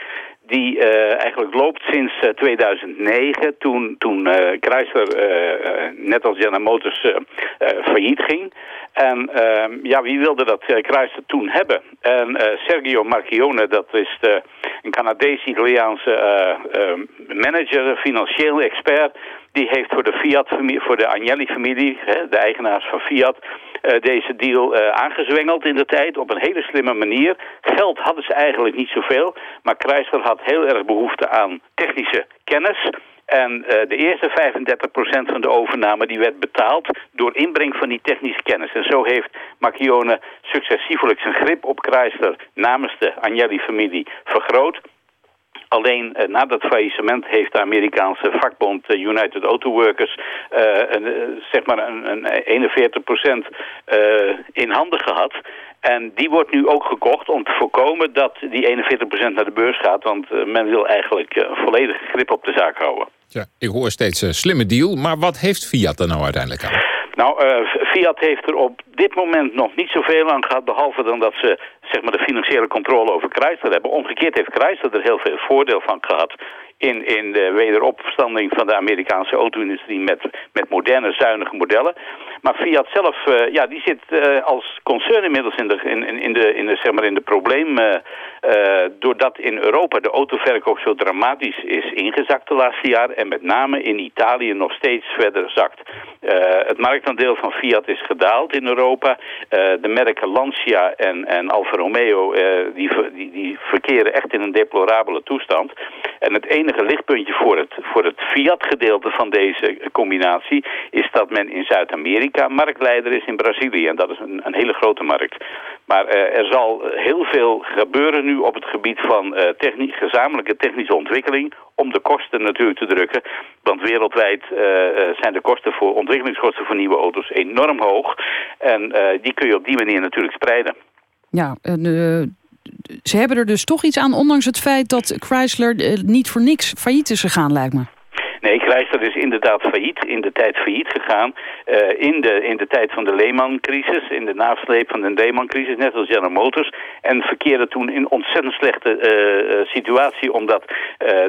Speaker 26: die eh, eigenlijk loopt sinds eh, 2009, toen, toen eh, Chrysler, eh, eh, net als General Motors, eh, eh, failliet ging. En ehm, ja, wie wilde dat eh, Chrysler toen hebben? En eh, Sergio Marchione, dat is de, een Canadees-Italiaanse eh, eh, manager, financieel expert... die heeft voor de Fiat, voor de Agnelli-familie, de eigenaars van Fiat... eh, deze deal eh, aangezwengeld in de tijd op een hele slimme manier. Geld hadden ze eigenlijk niet zoveel, maar Chrysler had heel erg behoefte aan technische kennis... En eh, de eerste 35% van de overname die werd betaald door inbreng van die technische kennis. En zo heeft Macchione successievelijk zijn grip op Chrysler namens de Agnelli-familie vergroot. Alleen eh, na dat faillissement heeft de Amerikaanse vakbond eh, United Auto Workers eh, een, zeg maar een, een 41% eh, in handen gehad. En die wordt nu ook gekocht om te voorkomen dat die 41% naar de beurs gaat. Want men wil eigenlijk eh, volledige grip op de zaak houden.
Speaker 2: Ja, ik hoor steeds een slimme deal, maar wat heeft Fiat er nou uiteindelijk aan?
Speaker 26: Nou, Fiat heeft er op dit moment nog niet zoveel aan gehad... behalve dan dat ze zeg maar, de financiële controle over Chrysler hebben. Omgekeerd heeft Chrysler er heel veel voordeel van gehad... in, in de wederopstanding van de Amerikaanse auto-industrie... Met, met moderne, zuinige modellen. Maar Fiat zelf, eh, ja, die zit eh, als concern inmiddels in de, in, in- de, in de, zeg maar in de probleem... eh, doordat in Europa de autoverkoop zo dramatisch is ingezakt de laatste jaren... en met name in Italië nog steeds verder zakt. Het marktaandeel van Fiat is gedaald in Europa. Eh, de merken Lancia en, en Alfa Romeo eh, die, die, die verkeren echt in een deplorabele toestand. En het enige lichtpuntje voor het, voor het Fiat-gedeelte van deze combinatie... is dat men in Zuid-Amerika marktleider is in Brazilië. En dat is een, een hele grote markt. Maar eh, er zal heel veel gebeuren nu op het gebied van techni- gezamenlijke technische ontwikkeling... om de kosten natuurlijk te drukken. Want wereldwijd eh, eh, zijn de kosten voor ontwikkelingskosten voor nieuwe auto's enorm hoog. En eh, die kun je op die manier natuurlijk spreiden.
Speaker 3: Ja, ze hebben er dus toch iets aan, ondanks het feit dat Chrysler niet voor niks failliet is gegaan, lijkt me.
Speaker 26: Nee, Chrysler is inderdaad failliet, in de tijd failliet gegaan. eh, in, de, in de tijd van de Lehman-crisis, in de nasleep van de Lehman-crisis, net als General Motors. En verkeerde toen in ontzettend slechte eh, eh, situatie, omdat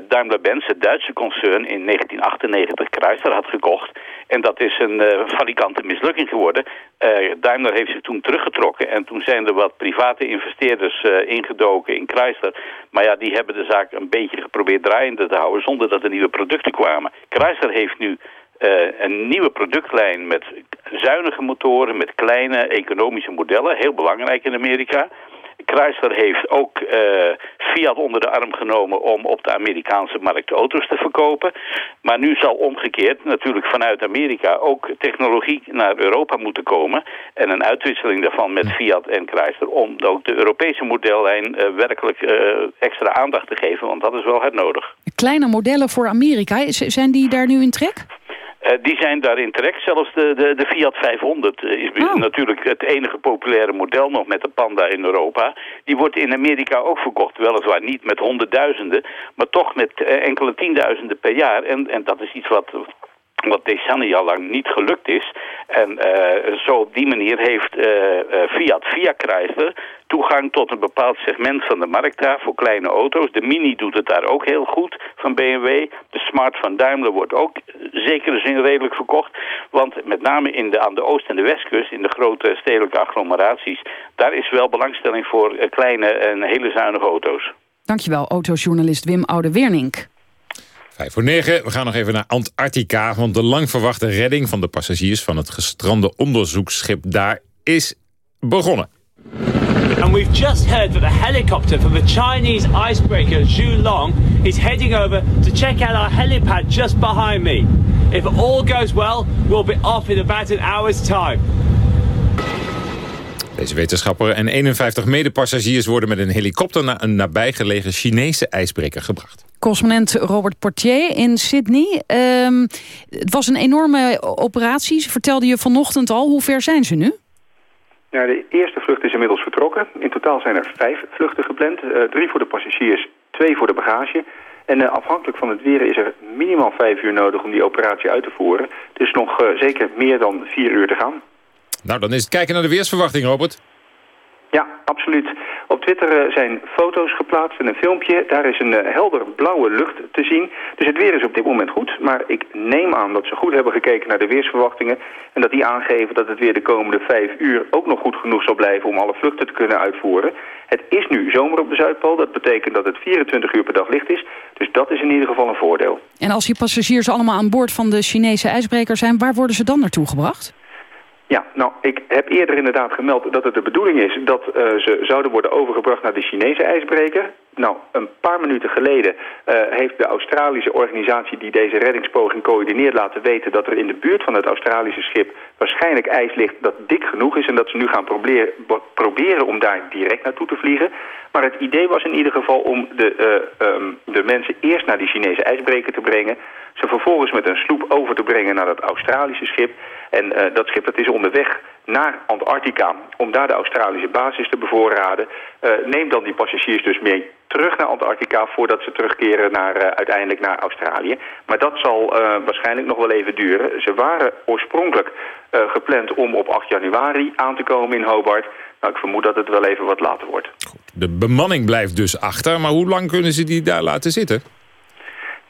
Speaker 26: Daimler-Benz, het Duitse concern, in 1998 Chrysler had gekocht. En dat is een falikante mislukking geworden. Eh, Daimler heeft zich toen teruggetrokken en toen zijn er wat private investeerders eh, ingedoken in Chrysler. Maar ja, die hebben de zaak een beetje geprobeerd draaiende te houden zonder dat er nieuwe producten kwamen. Chrysler heeft nu een nieuwe productlijn met zuinige motoren, met kleine economische modellen. Heel belangrijk in Amerika. Chrysler heeft ook eh, Fiat onder de arm genomen om op de Amerikaanse markt auto's te verkopen. Maar nu zal omgekeerd natuurlijk vanuit Amerika ook technologie naar Europa moeten komen. En een uitwisseling daarvan met Fiat en Chrysler om ook de Europese modellijn eh, werkelijk eh, extra aandacht te geven. Want dat is wel hard nodig.
Speaker 3: Kleine modellen voor Amerika, zijn die daar nu in trek?
Speaker 26: Eh, die zijn daarin terecht. Zelfs de, de, de Fiat 500 is natuurlijk het enige populaire model nog met de Panda in Europa. Die wordt in Amerika ook verkocht. Weliswaar niet met honderdduizenden, maar toch met eh, enkele tienduizenden per jaar. En, en dat is iets wat wat decennia lang niet gelukt is. En eh, zo op die manier heeft eh, eh, Fiat via Chrysler toegang tot een bepaald segment van de markt daar voor kleine auto's. De Mini doet het daar ook heel goed van BMW. De Smart van Daimler wordt ook in zekere zin redelijk verkocht. Want met name in de, aan de oost- en de westkust, in de grote stedelijke agglomeraties... daar is wel belangstelling voor eh, kleine en hele zuinige auto's.
Speaker 3: Dankjewel, autojournalist Wim Oude-Wernink.
Speaker 2: Vijf voor negen. We gaan nog even naar Antarctica. Want de lang verwachte redding van de passagiers van het gestrande onderzoeksschip daar is begonnen.
Speaker 27: And we've just heard that a helicopter from the Chinese icebreaker Zhu Long is heading over to check out our helipad just behind me. If all goes well, we'll be off in about an hour's time.
Speaker 2: Deze wetenschapper en 51 medepassagiers worden met een helikopter naar een nabijgelegen Chinese ijsbreker gebracht.
Speaker 3: Correspondent Robert Portier in Sydney. Ehm, het was een enorme operatie, vertelde je vanochtend al. Hoe ver zijn ze nu?
Speaker 28: Ja, de eerste vlucht is inmiddels vertrokken. In totaal zijn er vijf vluchten gepland. Eh, drie voor de passagiers, twee voor de bagage. En eh, afhankelijk van het weer is er minimaal vijf uur nodig om die operatie uit te voeren. Dus nog eh, zeker meer dan vier uur te gaan.
Speaker 2: Nou, dan is het kijken naar de weersverwachting, Robert.
Speaker 28: Ja, absoluut. Op Twitter eh, zijn foto's geplaatst en een filmpje. Daar is een eh, helder blauwe lucht te zien. Dus het weer is op dit moment goed. Maar ik neem aan dat ze goed hebben gekeken naar de weersverwachtingen. En dat die aangeven dat het weer de komende vijf uur ook nog goed genoeg zal blijven om alle vluchten te kunnen uitvoeren. Het is nu zomer op de Zuidpool. Dat betekent dat het 24 uur per dag licht is. Dus dat is in ieder geval een voordeel.
Speaker 3: En als die passagiers allemaal aan boord van de Chinese ijsbreker zijn... waar worden ze dan naartoe gebracht?
Speaker 28: Ja, nou, ik heb eerder inderdaad gemeld dat het de bedoeling is dat eh, ze zouden worden overgebracht naar de Chinese ijsbreker. Nou, een paar minuten geleden eh, heeft de Australische organisatie die deze reddingspoging coördineert laten weten dat er in de buurt van het Australische schip waarschijnlijk ijs ligt dat dik genoeg is en dat ze nu gaan proberen, proberen om daar direct naartoe te vliegen. Maar het idee was in ieder geval om de, eh, ehm, de mensen eerst naar die Chinese ijsbreker te brengen. Ze vervolgens met een sloep over te brengen naar dat Australische schip. En eh, dat schip dat is onderweg naar Antarctica om daar de Australische basis te bevoorraden. Eh, neem dan die passagiers dus mee terug naar Antarctica voordat ze terugkeren naar, eh, uiteindelijk naar Australië. Maar dat zal eh, waarschijnlijk nog wel even duren. Ze waren oorspronkelijk gepland om op 8 januari aan te komen in Hobart. Nou, ik vermoed dat het wel even wat later wordt.
Speaker 2: De bemanning blijft dus achter, maar hoe lang kunnen ze die daar laten zitten?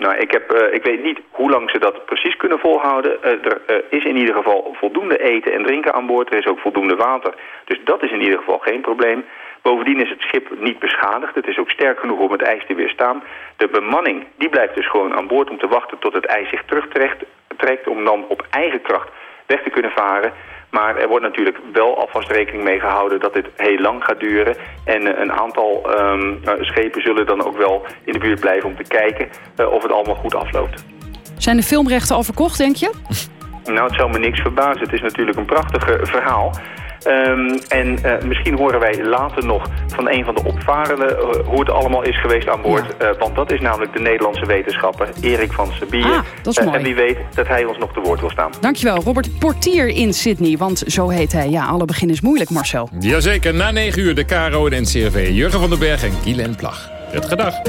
Speaker 28: Nou, ik, heb, eh, ik weet niet hoe lang ze dat precies kunnen volhouden. Eh, er eh, is in ieder geval voldoende eten en drinken aan boord. Er is ook voldoende water. Dus dat is in ieder geval geen probleem. Bovendien is het schip niet beschadigd. Het is ook sterk genoeg om het ijs te weerstaan. De bemanning die blijft dus gewoon aan boord om te wachten tot het ijs zich terugtrekt. Trekt om dan op eigen kracht weg te kunnen varen. Maar er wordt natuurlijk wel alvast rekening mee gehouden dat dit heel lang gaat duren. En eh, een aantal ehm, eh, schepen zullen dan ook wel in de buurt blijven om te kijken eh, of het allemaal goed afloopt.
Speaker 3: Zijn de filmrechten al verkocht, denk je?
Speaker 28: Nou, het zou me niks verbazen. Het is natuurlijk een prachtig verhaal. Ehm, en eh, misschien horen wij later nog van een van de opvarenden eh, hoe het allemaal is geweest aan boord. Eh, want dat is namelijk de Nederlandse wetenschapper Erik van Sabier.
Speaker 3: Ah, dat is mooi.
Speaker 28: en wie weet dat hij ons nog te woord wil staan.
Speaker 3: Dankjewel, Robert Portier in Sydney. Want zo heet hij. Ja, alle begin is moeilijk, Marcel.
Speaker 2: Jazeker, na 9 uur de KRO en NCRV. Jurgen van den Berg en Guylaine Plag. Prettige dag.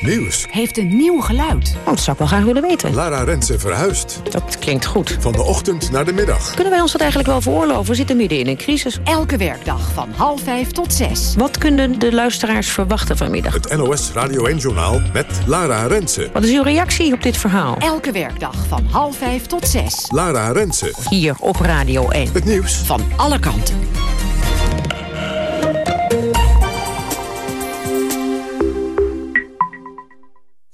Speaker 1: Nieuws.
Speaker 29: Heeft een nieuw geluid. Oh, dat zou ik wel graag willen weten.
Speaker 1: Lara Rensen verhuist.
Speaker 29: Dat klinkt goed.
Speaker 1: Van de ochtend naar de middag.
Speaker 29: Kunnen wij ons dat eigenlijk wel veroorloven? We zitten midden in een crisis. Elke werkdag van half vijf tot zes. Wat kunnen de luisteraars verwachten vanmiddag?
Speaker 1: Het NOS Radio 1-journaal met Lara Rensen.
Speaker 29: Wat is uw reactie op dit verhaal? Elke werkdag van half vijf tot zes.
Speaker 1: Lara Rensen.
Speaker 29: Hier op Radio 1.
Speaker 1: Het nieuws.
Speaker 29: Van alle kanten.